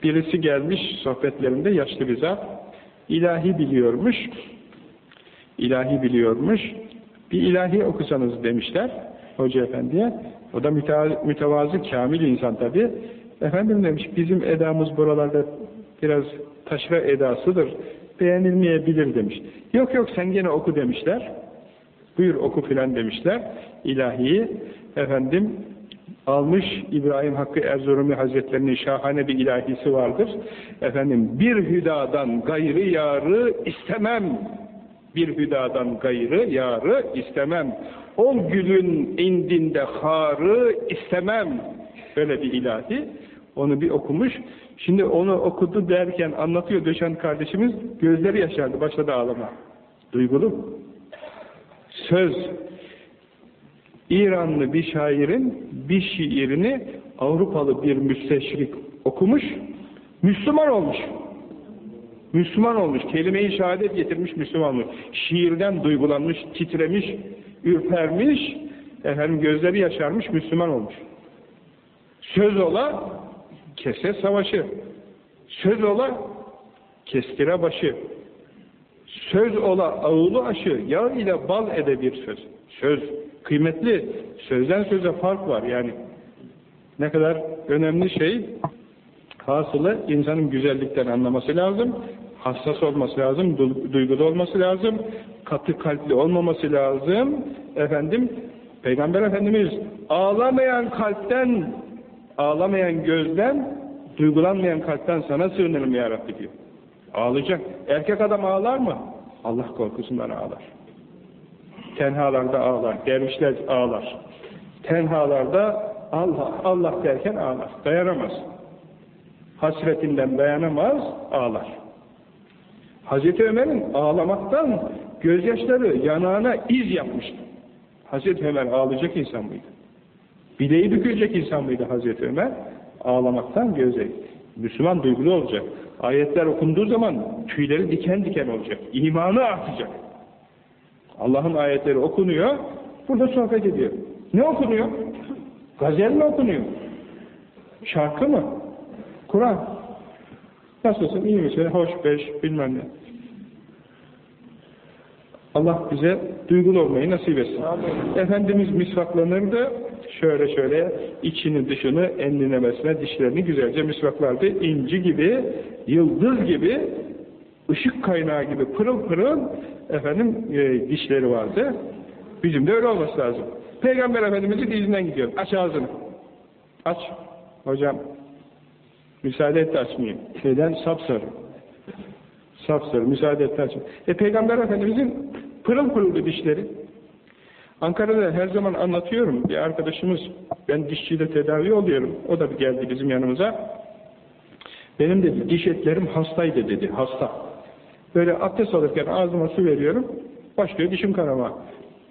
Birisi gelmiş sohbetlerinde yaşlı bir zat, ilahi biliyormuş, ilahi biliyormuş, bir ilahi okusanız demişler hoca efendiye. O da mütevazı, kamil insan tabi. Efendim demiş, bizim edamız buralarda biraz taşra edasıdır, beğenilmeyebilir demiş. Yok yok sen gene oku demişler. Buyur oku filan demişler. İlahiyi efendim almış İbrahim Hakkı Erzurumi Hazretlerinin şahane bir ilahisi vardır. Efendim bir hüdadan gayrı yarı istemem bir hüdadan gayrı yarı istemem. O gülün indinde harı istemem. Böyle bir ilahi. Onu bir okumuş. Şimdi onu okudu derken anlatıyor Döşen kardeşimiz. Gözleri yaşardı. Başladı ağlama. Duygulu. Söz. İranlı bir şairin bir şiirini Avrupalı bir müsteşrik okumuş. Müslüman olmuş. Müslüman olmuş, kelime-i şehadet getirmiş Müslüman olmuş. Şiirden duygulanmış, titremiş, ürpermiş, efendim gözleri yaşarmış, Müslüman olmuş. Söz ola kese savaşı, söz ola kestire başı, söz ola ağılı aşı, yağ ile bal ede bir söz. Söz kıymetli, sözden söze fark var yani. Ne kadar önemli şey, hasılı insanın güzellikten anlaması lazım, hassas olması lazım, duygulu olması lazım, katı kalpli olmaması lazım. Efendim, Peygamber Efendimiz ağlamayan kalpten, ağlamayan gözden, duygulanmayan kalpten sana sığınırım ya Rabbi diyor. Ağlayacak. Erkek adam ağlar mı? Allah korkusundan ağlar. Tenhalarda ağlar, dervişler ağlar. Tenhalarda Allah, Allah derken ağlar. Dayanamaz. Hasretinden dayanamaz, ağlar. Hazreti Ömer'in ağlamaktan gözyaşları yanağına iz yapmıştı. Hazreti Ömer ağlayacak insan mıydı? Bileği bükülecek insan mıydı Hazreti Ömer? Ağlamaktan gözyaşı. Müslüman duygulu olacak. Ayetler okunduğu zaman tüyleri diken diken olacak. İmanı artacak. Allah'ın ayetleri okunuyor, burada sohbet ediyor. Ne okunuyor? Gazel mi okunuyor? Şarkı mı? Kur'an. Nasılsın, iyi misin, hoş, beş, bilmem ne. Allah bize duygulu olmayı nasip etsin. Amin. Efendimiz misvaklanırdı, şöyle şöyle içini dışını enlinemesine dişlerini güzelce misvaklardı. İnci gibi, yıldız gibi, ışık kaynağı gibi pırıl pırıl efendim e, dişleri vardı. Bizim de öyle olması lazım. Peygamber Efendimiz'in izinden gidiyor. Aç ağzını. Aç. Hocam müsaade et açmayayım. Neden? Sapsarı. Sapsarı. Müsaade et açmayayım. E Peygamber Efendimiz'in pırıl pırıldı dişleri. Ankara'da her zaman anlatıyorum. Bir arkadaşımız, ben dişçiyle tedavi oluyorum. O da geldi bizim yanımıza. Benim dedi diş etlerim hastaydı dedi. Hasta. Böyle abdest alırken ağzıma su veriyorum, başlıyor dişim kanama.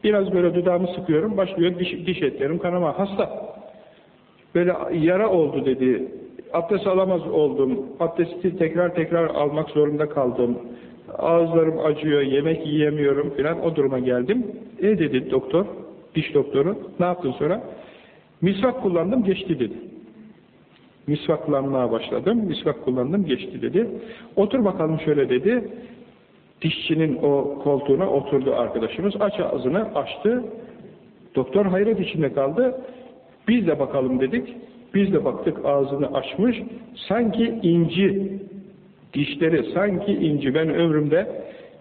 Biraz böyle dudağımı sıkıyorum, başlıyor diş, diş etlerim kanama. Hasta. Böyle yara oldu dedi. Abdest alamaz oldum. Abdesti tekrar tekrar almak zorunda kaldım. Ağızlarım acıyor, yemek yiyemiyorum filan o duruma geldim. E dedi doktor, diş doktoru. Ne yaptın sonra? Misvak kullandım, geçti dedi. Misvaklanmaya başladım, misvak kullandım, geçti dedi. Otur bakalım şöyle dedi. Dişçinin o koltuğuna oturdu arkadaşımız. Aç ağzını, açtı. Doktor hayret içinde kaldı. Biz de bakalım dedik. Biz de baktık ağzını açmış. Sanki inci. Dişleri sanki inci. Ben ömrümde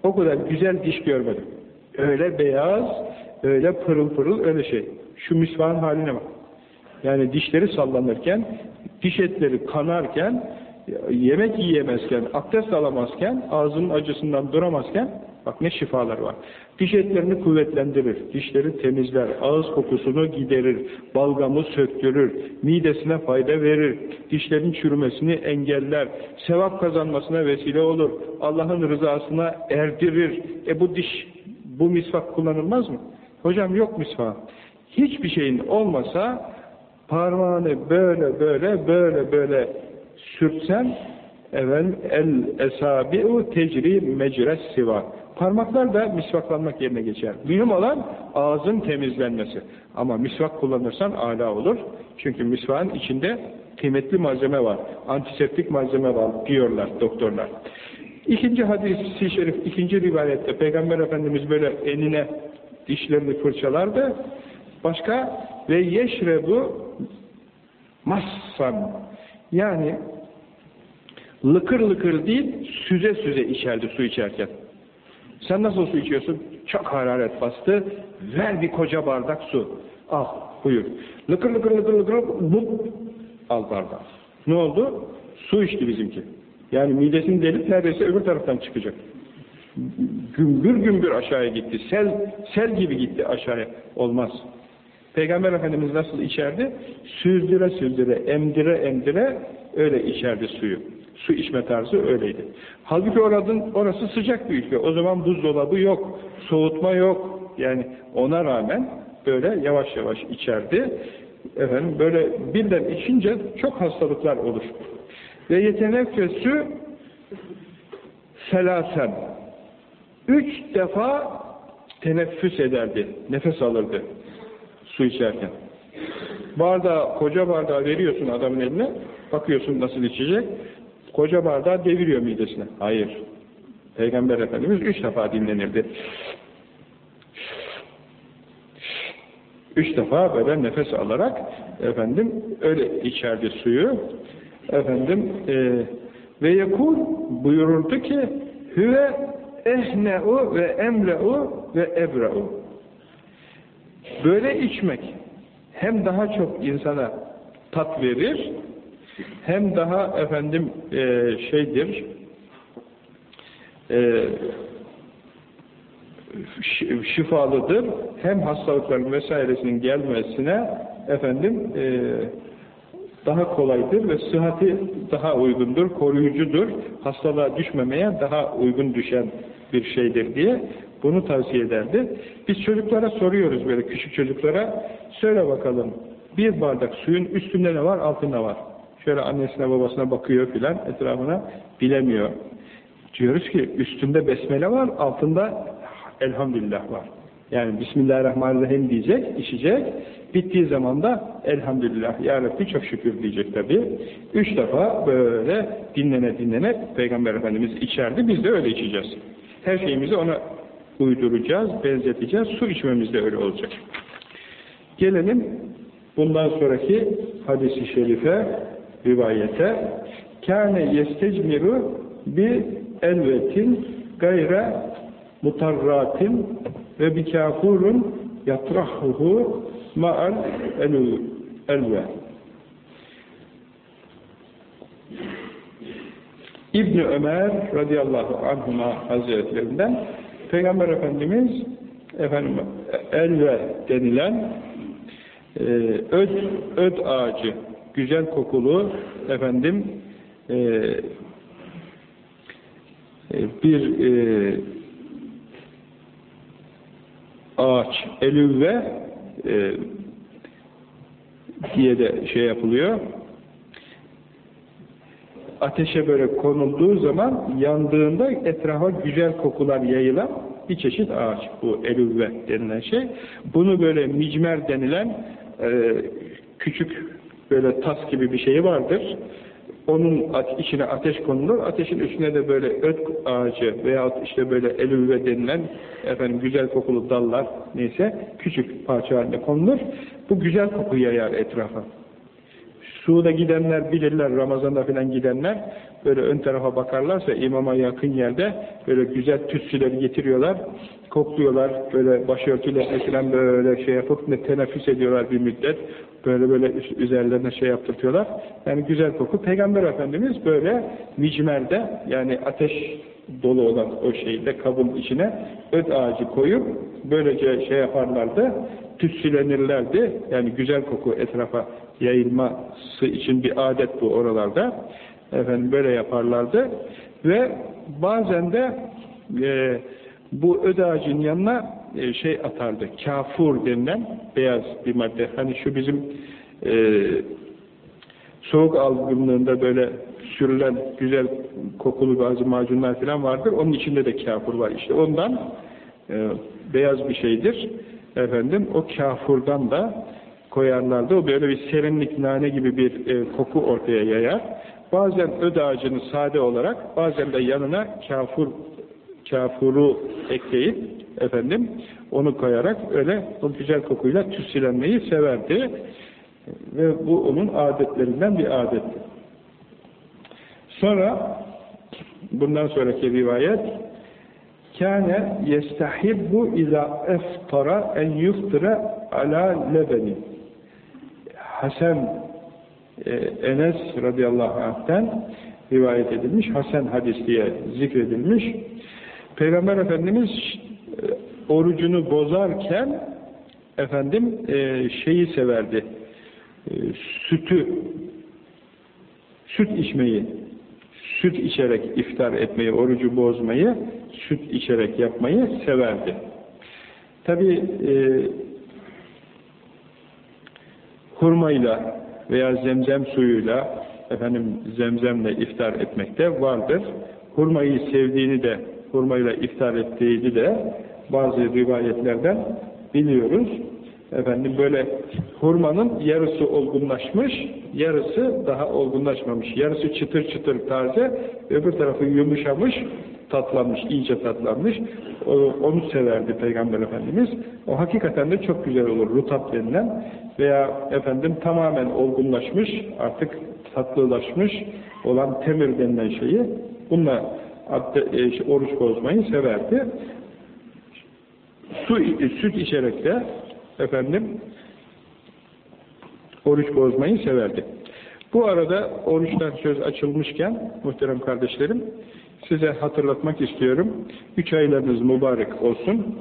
o kadar güzel diş görmedim. Öyle beyaz, öyle pırıl pırıl, öyle şey. Şu misvağın haline bak. Yani dişleri sallanırken, diş etleri kanarken, yemek yiyemezken, abdest alamazken, ağzının acısından duramazken, bak ne şifalar var. Diş etlerini kuvvetlendirir, dişleri temizler, ağız kokusunu giderir, balgamı söktürür, midesine fayda verir, dişlerin çürümesini engeller, sevap kazanmasına vesile olur, Allah'ın rızasına erdirir. E bu diş, bu misvak kullanılmaz mı? Hocam yok misvak. Hiçbir şeyin olmasa parmağını böyle böyle böyle böyle sürtsen efendim el esabi'u tecri mecres siva. Parmaklar da misvaklanmak yerine geçer. Mühim olan ağzın temizlenmesi. Ama misvak kullanırsan âlâ olur. Çünkü misvağın içinde kıymetli malzeme var. Antiseptik malzeme var diyorlar doktorlar. İkinci hadis-i şerif, ikinci rivayette Peygamber Efendimiz böyle eline dişlerini fırçalardı. Başka ve yeşrebu massan yani lıkır lıkır değil süze süze içerdi su içerken. Sen nasıl su içiyorsun? Çok hararet bastı. Ver bir koca bardak su. Al buyur. Lıkır lıkır lıkır lıkır bup al bardağı. Ne oldu? Su içti bizimki. Yani midesini delip neredeyse öbür taraftan çıkacak. Gümbür gümbür aşağıya gitti. Sel, sel gibi gitti aşağıya. Olmaz. Peygamber Efendimiz nasıl içerdi? Süzdüre süzdüre, emdire emdire öyle içerdi suyu. Su içme tarzı öyleydi. Halbuki oranın, orası sıcak bir ülke. O zaman buzdolabı yok, soğutma yok. Yani ona rağmen böyle yavaş yavaş içerdi. Efendim böyle birden içince çok hastalıklar olur. Ve yeteneffüsü selasen. Üç defa teneffüs ederdi, nefes alırdı su içerken. Bardağı, koca bardağı veriyorsun adamın eline, bakıyorsun nasıl içecek, koca bardağı deviriyor midesine. Hayır. Peygamber Efendimiz üç defa dinlenirdi. Üç defa böyle nefes alarak efendim öyle içerdi suyu. Efendim e, ve yekul buyururdu ki hüve ehne'u ve emre'u ve ebre'u Böyle içmek hem daha çok insana tat verir, hem daha efendim e, şeydir, e, şifalıdır, hem hastalıkların vesairesinin gelmesine efendim e, daha kolaydır ve sıhhati daha uygundur, koruyucudur, hastalığa düşmemeye daha uygun düşen bir şeydir diye bunu tavsiye ederdi. Biz çocuklara soruyoruz böyle küçük çocuklara. Söyle bakalım bir bardak suyun üstünde ne var altında var. Şöyle annesine babasına bakıyor filan etrafına bilemiyor. Diyoruz ki üstünde besmele var altında elhamdülillah var. Yani Bismillahirrahmanirrahim diyecek, içecek. Bittiği zaman da elhamdülillah ya Rabbi çok şükür diyecek tabi. Üç defa böyle dinlene dinlene Peygamber Efendimiz içerdi. Biz de öyle içeceğiz. Her şeyimizi ona uyduracağız, benzeteceğiz. Su içmemiz de öyle olacak. Gelelim bundan sonraki hadisi şerife, rivayete. Kâne yestecmiru bi elvetin gayre mutarratin ve bi kâfurun yatrahuhu ma'al elve. İbni Ömer radıyallahu anhuma hazretlerinden Peygamber Efendimiz efendim elve denilen e, öd, öd ağacı güzel kokulu efendim e, e, bir e, ağaç, elüvve e, diye de şey yapılıyor. Ateşe böyle konulduğu zaman yandığında etrafa güzel kokular yayılan bir çeşit ağaç bu elüvve denilen şey. Bunu böyle micmer denilen e, küçük böyle tas gibi bir şey vardır. Onun içine ateş konulur. Ateşin üstüne de böyle öt ağacı veya işte böyle elüvve denilen efendim güzel kokulu dallar neyse küçük parça halinde konulur. Bu güzel koku yayar etrafa. Suda gidenler bilirler, Ramazan'da falan gidenler böyle ön tarafa bakarlarsa imama yakın yerde böyle güzel tütsüleri getiriyorlar, kokluyorlar, böyle başörtülerine falan böyle şey yapıp ne teneffüs ediyorlar bir müddet, böyle böyle üzerlerine şey yaptırtıyorlar. Yani güzel koku. Peygamber Efendimiz böyle micmerde yani ateş dolu olan o şeyde kabın içine öt ağacı koyup böylece şey yaparlardı, tütsülenirlerdi. Yani güzel koku etrafa yayılması için bir adet bu oralarda. Efendim böyle yaparlardı. Ve bazen de e, bu öd ağacın yanına e, şey atardı. Kafur denilen beyaz bir madde. Hani şu bizim e, soğuk algınlığında böyle sürülen güzel kokulu bazı macunlar falan vardır. Onun içinde de kafur var. İşte ondan e, beyaz bir şeydir. Efendim o kafurdan da koyarlardı. O böyle bir serinlik, nane gibi bir e, koku ortaya yayar. Bazen öd ağacını sade olarak, bazen de yanına kafur, kafuru ekleyip efendim onu koyarak öyle o güzel kokuyla tüslenmeyi severdi. Ve bu onun adetlerinden bir adetti. Sonra bundan sonraki rivayet kâne yestahibbu izâ eftara en yuftira ala lebeni Hasan e, Enes radıyallahu anh'ten rivayet edilmiş, Hasan hadis diye zikredilmiş. Peygamber Efendimiz orucunu bozarken efendim e, şeyi severdi. E, sütü süt içmeyi süt içerek iftar etmeyi, orucu bozmayı, süt içerek yapmayı severdi. Tabi e, hurmayla veya zemzem suyuyla efendim zemzemle iftar etmekte vardır. Hurmayı sevdiğini de hurmayla iftar ettiğini de bazı rivayetlerden biliyoruz. Efendim böyle hurmanın yarısı olgunlaşmış, yarısı daha olgunlaşmamış. Yarısı çıtır çıtır taze, öbür tarafı yumuşamış, tatlanmış, iyice tatlanmış. Onu severdi Peygamber Efendimiz. O hakikaten de çok güzel olur. Rutap denilen veya efendim tamamen olgunlaşmış, artık tatlılaşmış olan temir denilen şeyi bununla e, oruç bozmayı severdi. Su, süt içerek de efendim oruç bozmayı severdi. Bu arada oruçtan söz açılmışken muhterem kardeşlerim size hatırlatmak istiyorum. Üç aylarınız mübarek olsun.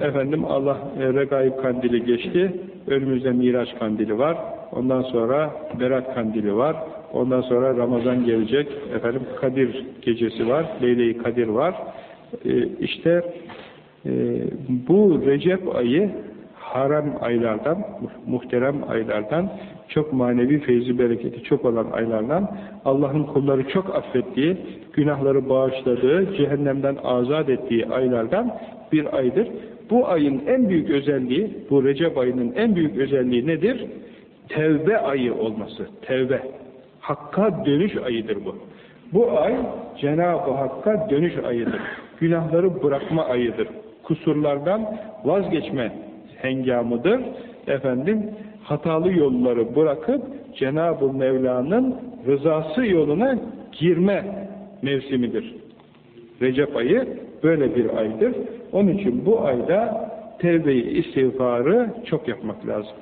Efendim Allah e, Regaib kandili geçti. Önümüzde Miraç kandili var. Ondan sonra Berat kandili var. Ondan sonra Ramazan gelecek. Efendim Kadir gecesi var. Leyle-i Kadir var. E, işte e, bu Recep ayı haram aylardan, muhterem aylardan, çok manevi feyzi bereketi çok olan aylardan, Allah'ın kulları çok affettiği, günahları bağışladığı, cehennemden azat ettiği aylardan bir aydır. Bu ayın en büyük özelliği, bu Recep ayının en büyük özelliği nedir? Tevbe ayı olması, tevbe. Hakka dönüş ayıdır bu. Bu ay Cenab-ı Hakk'a dönüş ayıdır. Günahları bırakma ayıdır. Kusurlardan vazgeçme hengamıdır. Efendim hatalı yolları bırakıp Cenab-ı Mevla'nın rızası yoluna girme mevsimidir. Recep ayı böyle bir aydır. Onun için bu ayda tevbe-i istiğfarı çok yapmak lazım.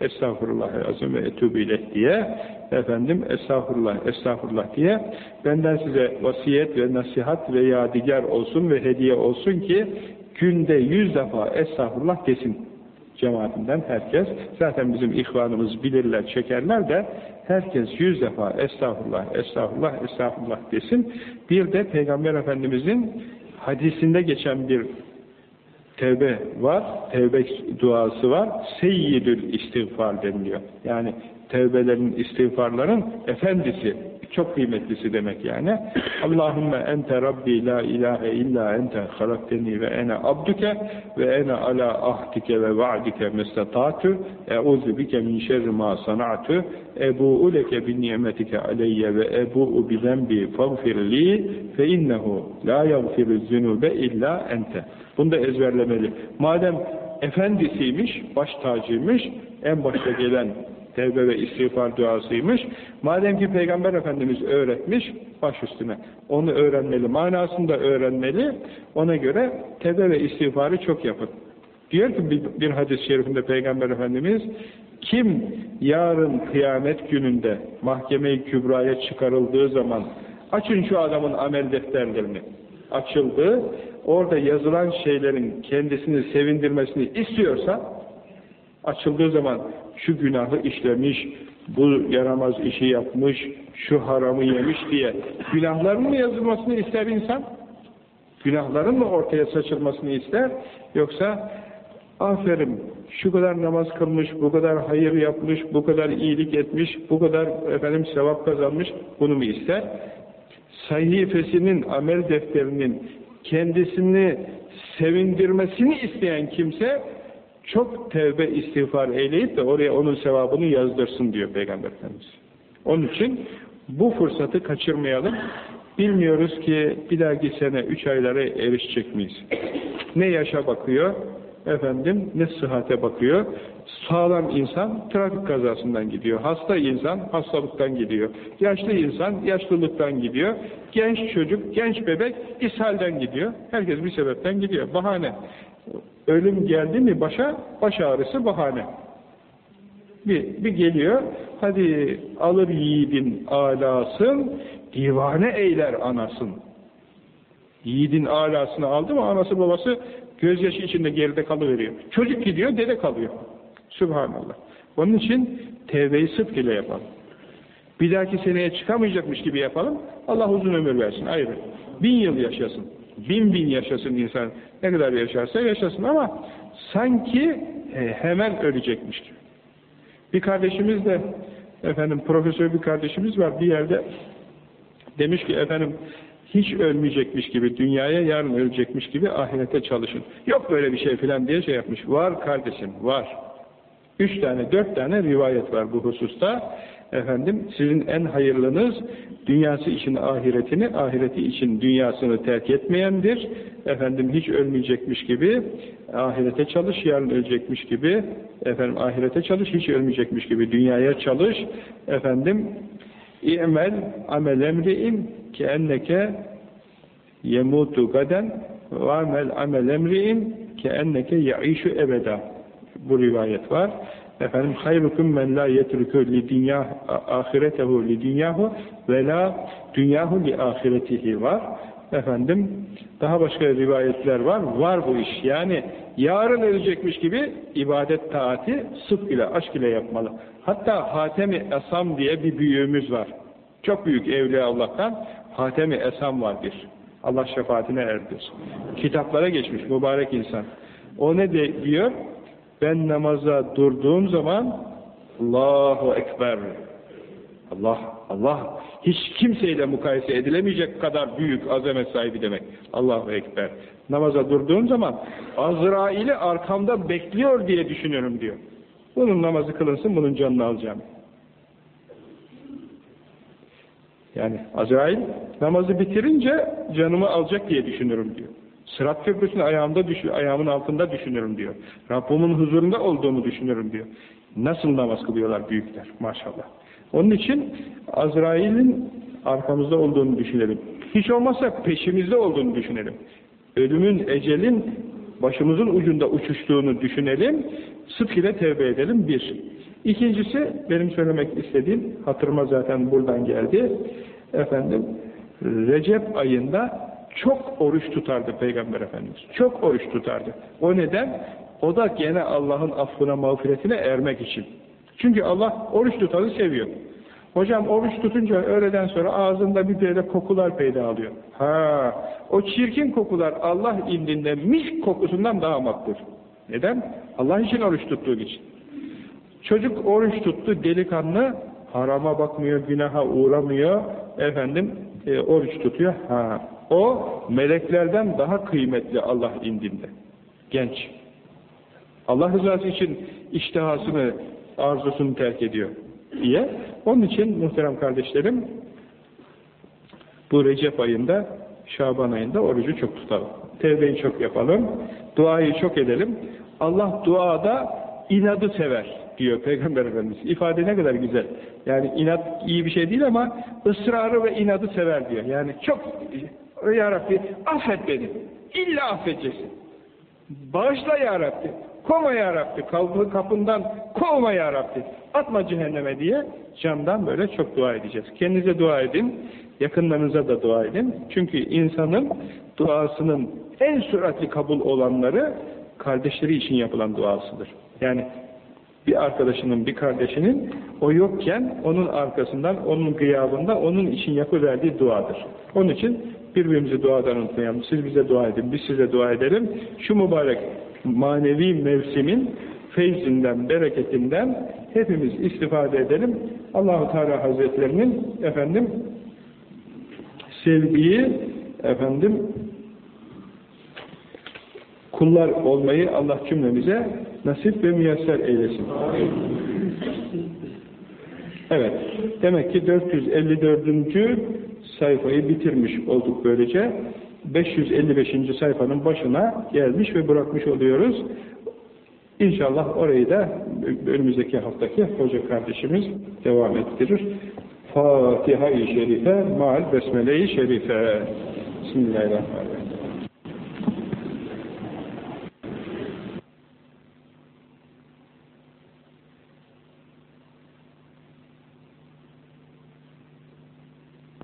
Estağfurullah azim ve etûbü diye efendim estağfurullah estağfurullah diye benden size vasiyet ve nasihat ve yadigar olsun ve hediye olsun ki günde yüz defa estağfurullah desin cemaatinden herkes. Zaten bizim ihvanımız bilirler, çekerler de herkes yüz defa estağfurullah, estağfurullah, estağfurullah desin. Bir de Peygamber Efendimizin hadisinde geçen bir tevbe var, tevbe duası var. Seyyidül istiğfar deniliyor. Yani tevbelerin, istiğfarların efendisi, çok kıymetlisi demek yani. Allahümme ente Rabbi la ilahe illa ente halakteni ve ene abduke ve ene ala ahdike ve va'dike mestatatu e'udhu bike min şerri ma sana'tu ebu'u leke bin nimetike aleyye ve ebu'u bi zembi fagfirli fe innehu la yagfiru zünube illa ente. Bunu da ezberlemeli. Madem efendisiymiş, baş tacıymış, en başta gelen tevbe ve istiğfar duasıymış. Madem ki Peygamber Efendimiz öğretmiş, baş üstüne. Onu öğrenmeli, manasını da öğrenmeli. Ona göre tevbe ve istiğfarı çok yapın. Diyor ki bir, hadis-i şerifinde Peygamber Efendimiz, kim yarın kıyamet gününde mahkeme-i kübraya çıkarıldığı zaman açın şu adamın amel defterlerini açıldı, orada yazılan şeylerin kendisini sevindirmesini istiyorsa açıldığı zaman şu günahı işlemiş, bu yaramaz işi yapmış, şu haramı yemiş diye günahların mı yazılmasını ister insan? Günahların mı ortaya saçılmasını ister? Yoksa aferin şu kadar namaz kılmış, bu kadar hayır yapmış, bu kadar iyilik etmiş, bu kadar efendim sevap kazanmış bunu mu ister? Sayifesinin, amel defterinin kendisini sevindirmesini isteyen kimse çok tevbe istiğfar eyleyip de oraya onun sevabını yazdırsın diyor Peygamber Efendimiz. Onun için bu fırsatı kaçırmayalım. Bilmiyoruz ki bir dahaki sene üç aylara erişecek miyiz? Ne yaşa bakıyor, efendim ne sıhhate bakıyor. Sağlam insan trafik kazasından gidiyor. Hasta insan hastalıktan gidiyor. Yaşlı insan yaşlılıktan gidiyor. Genç çocuk, genç bebek ishalden gidiyor. Herkes bir sebepten gidiyor. Bahane. Ölüm geldi mi başa, baş ağrısı bahane. Bir, bir geliyor, hadi alır yiğidin alasın, divane eyler anasın. Yiğidin alasını aldı mı anası babası gözyaşı içinde geride kalıveriyor. Çocuk gidiyor, dede kalıyor. Subhanallah. Onun için tevbeyi sıdk ile yapalım. Bir dahaki seneye çıkamayacakmış gibi yapalım. Allah uzun ömür versin. Ayrı. Bin yıl yaşasın. Bin bin yaşasın insan. Ne kadar yaşarsa yaşasın ama sanki hemen ölecekmiş gibi. Bir kardeşimiz de efendim profesör bir kardeşimiz var bir yerde demiş ki efendim hiç ölmeyecekmiş gibi dünyaya yarın ölecekmiş gibi ahirete çalışın. Yok böyle bir şey filan diye şey yapmış. Var kardeşim var. Üç tane dört tane rivayet var bu hususta. Efendim sizin en hayırlınız dünyası için ahiretini, ahireti için dünyasını terk etmeyendir. Efendim hiç ölmeyecekmiş gibi ahirete çalış, yarın ölecekmiş gibi efendim ahirete çalış, hiç ölmeyecekmiş gibi dünyaya çalış. Efendim İ'mel amel emri'in ki enneke yemutu gaden ve amel amel emri'in ki enneke yaişu ebeda. Bu rivayet var. Efendim hayrukum men la yetruku li dünya ahiretehu li dünyahu ve la dünyahu li ahiretihi var. Efendim daha başka rivayetler var. Var bu iş. Yani yarın ölecekmiş gibi ibadet taati sıdk ile, aşk ile yapmalı. Hatta Hatemi Esam diye bir büyüğümüz var. Çok büyük Evliya Allah'tan Hatemi Esam var bir. Allah şefaatine erdir. Kitaplara geçmiş mübarek insan. O ne diyor? Ben namaza durduğum zaman Allahu Ekber Allah, Allah hiç kimseyle mukayese edilemeyecek kadar büyük azamet sahibi demek. Allahu Ekber. Namaza durduğum zaman Azrail'i arkamda bekliyor diye düşünüyorum diyor. Bunun namazı kılınsın, bunun canını alacağım. Yani Azrail namazı bitirince canımı alacak diye düşünürüm diyor. Sırat köprüsünü ayağımda düşün, ayağımın altında düşünürüm diyor. Rabbimin huzurunda olduğumu düşünürüm diyor. Nasıl namaz kılıyorlar büyükler maşallah. Onun için Azrail'in arkamızda olduğunu düşünelim. Hiç olmazsa peşimizde olduğunu düşünelim. Ölümün, ecelin başımızın ucunda uçuştuğunu düşünelim. Sıdk ile tevbe edelim bir. İkincisi benim söylemek istediğim hatırıma zaten buradan geldi. Efendim Recep ayında çok oruç tutardı Peygamber Efendimiz. Çok oruç tutardı. O neden? O da gene Allah'ın affına, mağfiretine ermek için. Çünkü Allah oruç tutanı seviyor. Hocam oruç tutunca öğleden sonra ağzında bir böyle kokular peyda alıyor. Ha, o çirkin kokular Allah indinde mis kokusundan daha makbul. Neden? Allah için oruç tuttuğu için. Çocuk oruç tuttu, delikanlı, harama bakmıyor, günaha uğramıyor, efendim e, oruç tutuyor. Ha, o meleklerden daha kıymetli Allah indinde. Genç. Allah rızası için iştihasını, arzusunu terk ediyor diye. Onun için muhterem kardeşlerim, bu Recep ayında, Şaban ayında orucu çok tutalım. Tevbeyi çok yapalım, duayı çok edelim. Allah duada inadı sever diyor Peygamber Efendimiz. İfade ne kadar güzel. Yani inat iyi bir şey değil ama ısrarı ve inadı sever diyor. Yani çok, Ya Rabbi affet beni. İlla affedeceksin. Bağışla ya Rabbi. Koma ya Rabbi. Kalbı kapından kovma ya Rabbi. Atma cehenneme diye candan böyle çok dua edeceğiz. Kendinize dua edin. Yakınlarınıza da dua edin. Çünkü insanın duasının en süratli kabul olanları kardeşleri için yapılan duasıdır. Yani bir arkadaşının, bir kardeşinin o yokken onun arkasından, onun gıyabında onun için yapıverdiği duadır. Onun için birbirimizi duadan unutmayalım. Siz bize dua edin, biz size dua edelim. Şu mübarek manevi mevsimin feyzinden, bereketinden hepimiz istifade edelim. Allahu Teala Hazretlerinin efendim sevgiyi efendim kullar olmayı Allah cümlemize nasip ve müyesser eylesin. Evet. Demek ki 454. sayfayı bitirmiş olduk böylece. 555. sayfanın başına gelmiş ve bırakmış oluyoruz. İnşallah orayı da önümüzdeki haftaki hoca kardeşimiz devam ettirir. Fatiha-i Şerife, Maal Besmele-i Şerife. Bismillahirrahmanirrahim.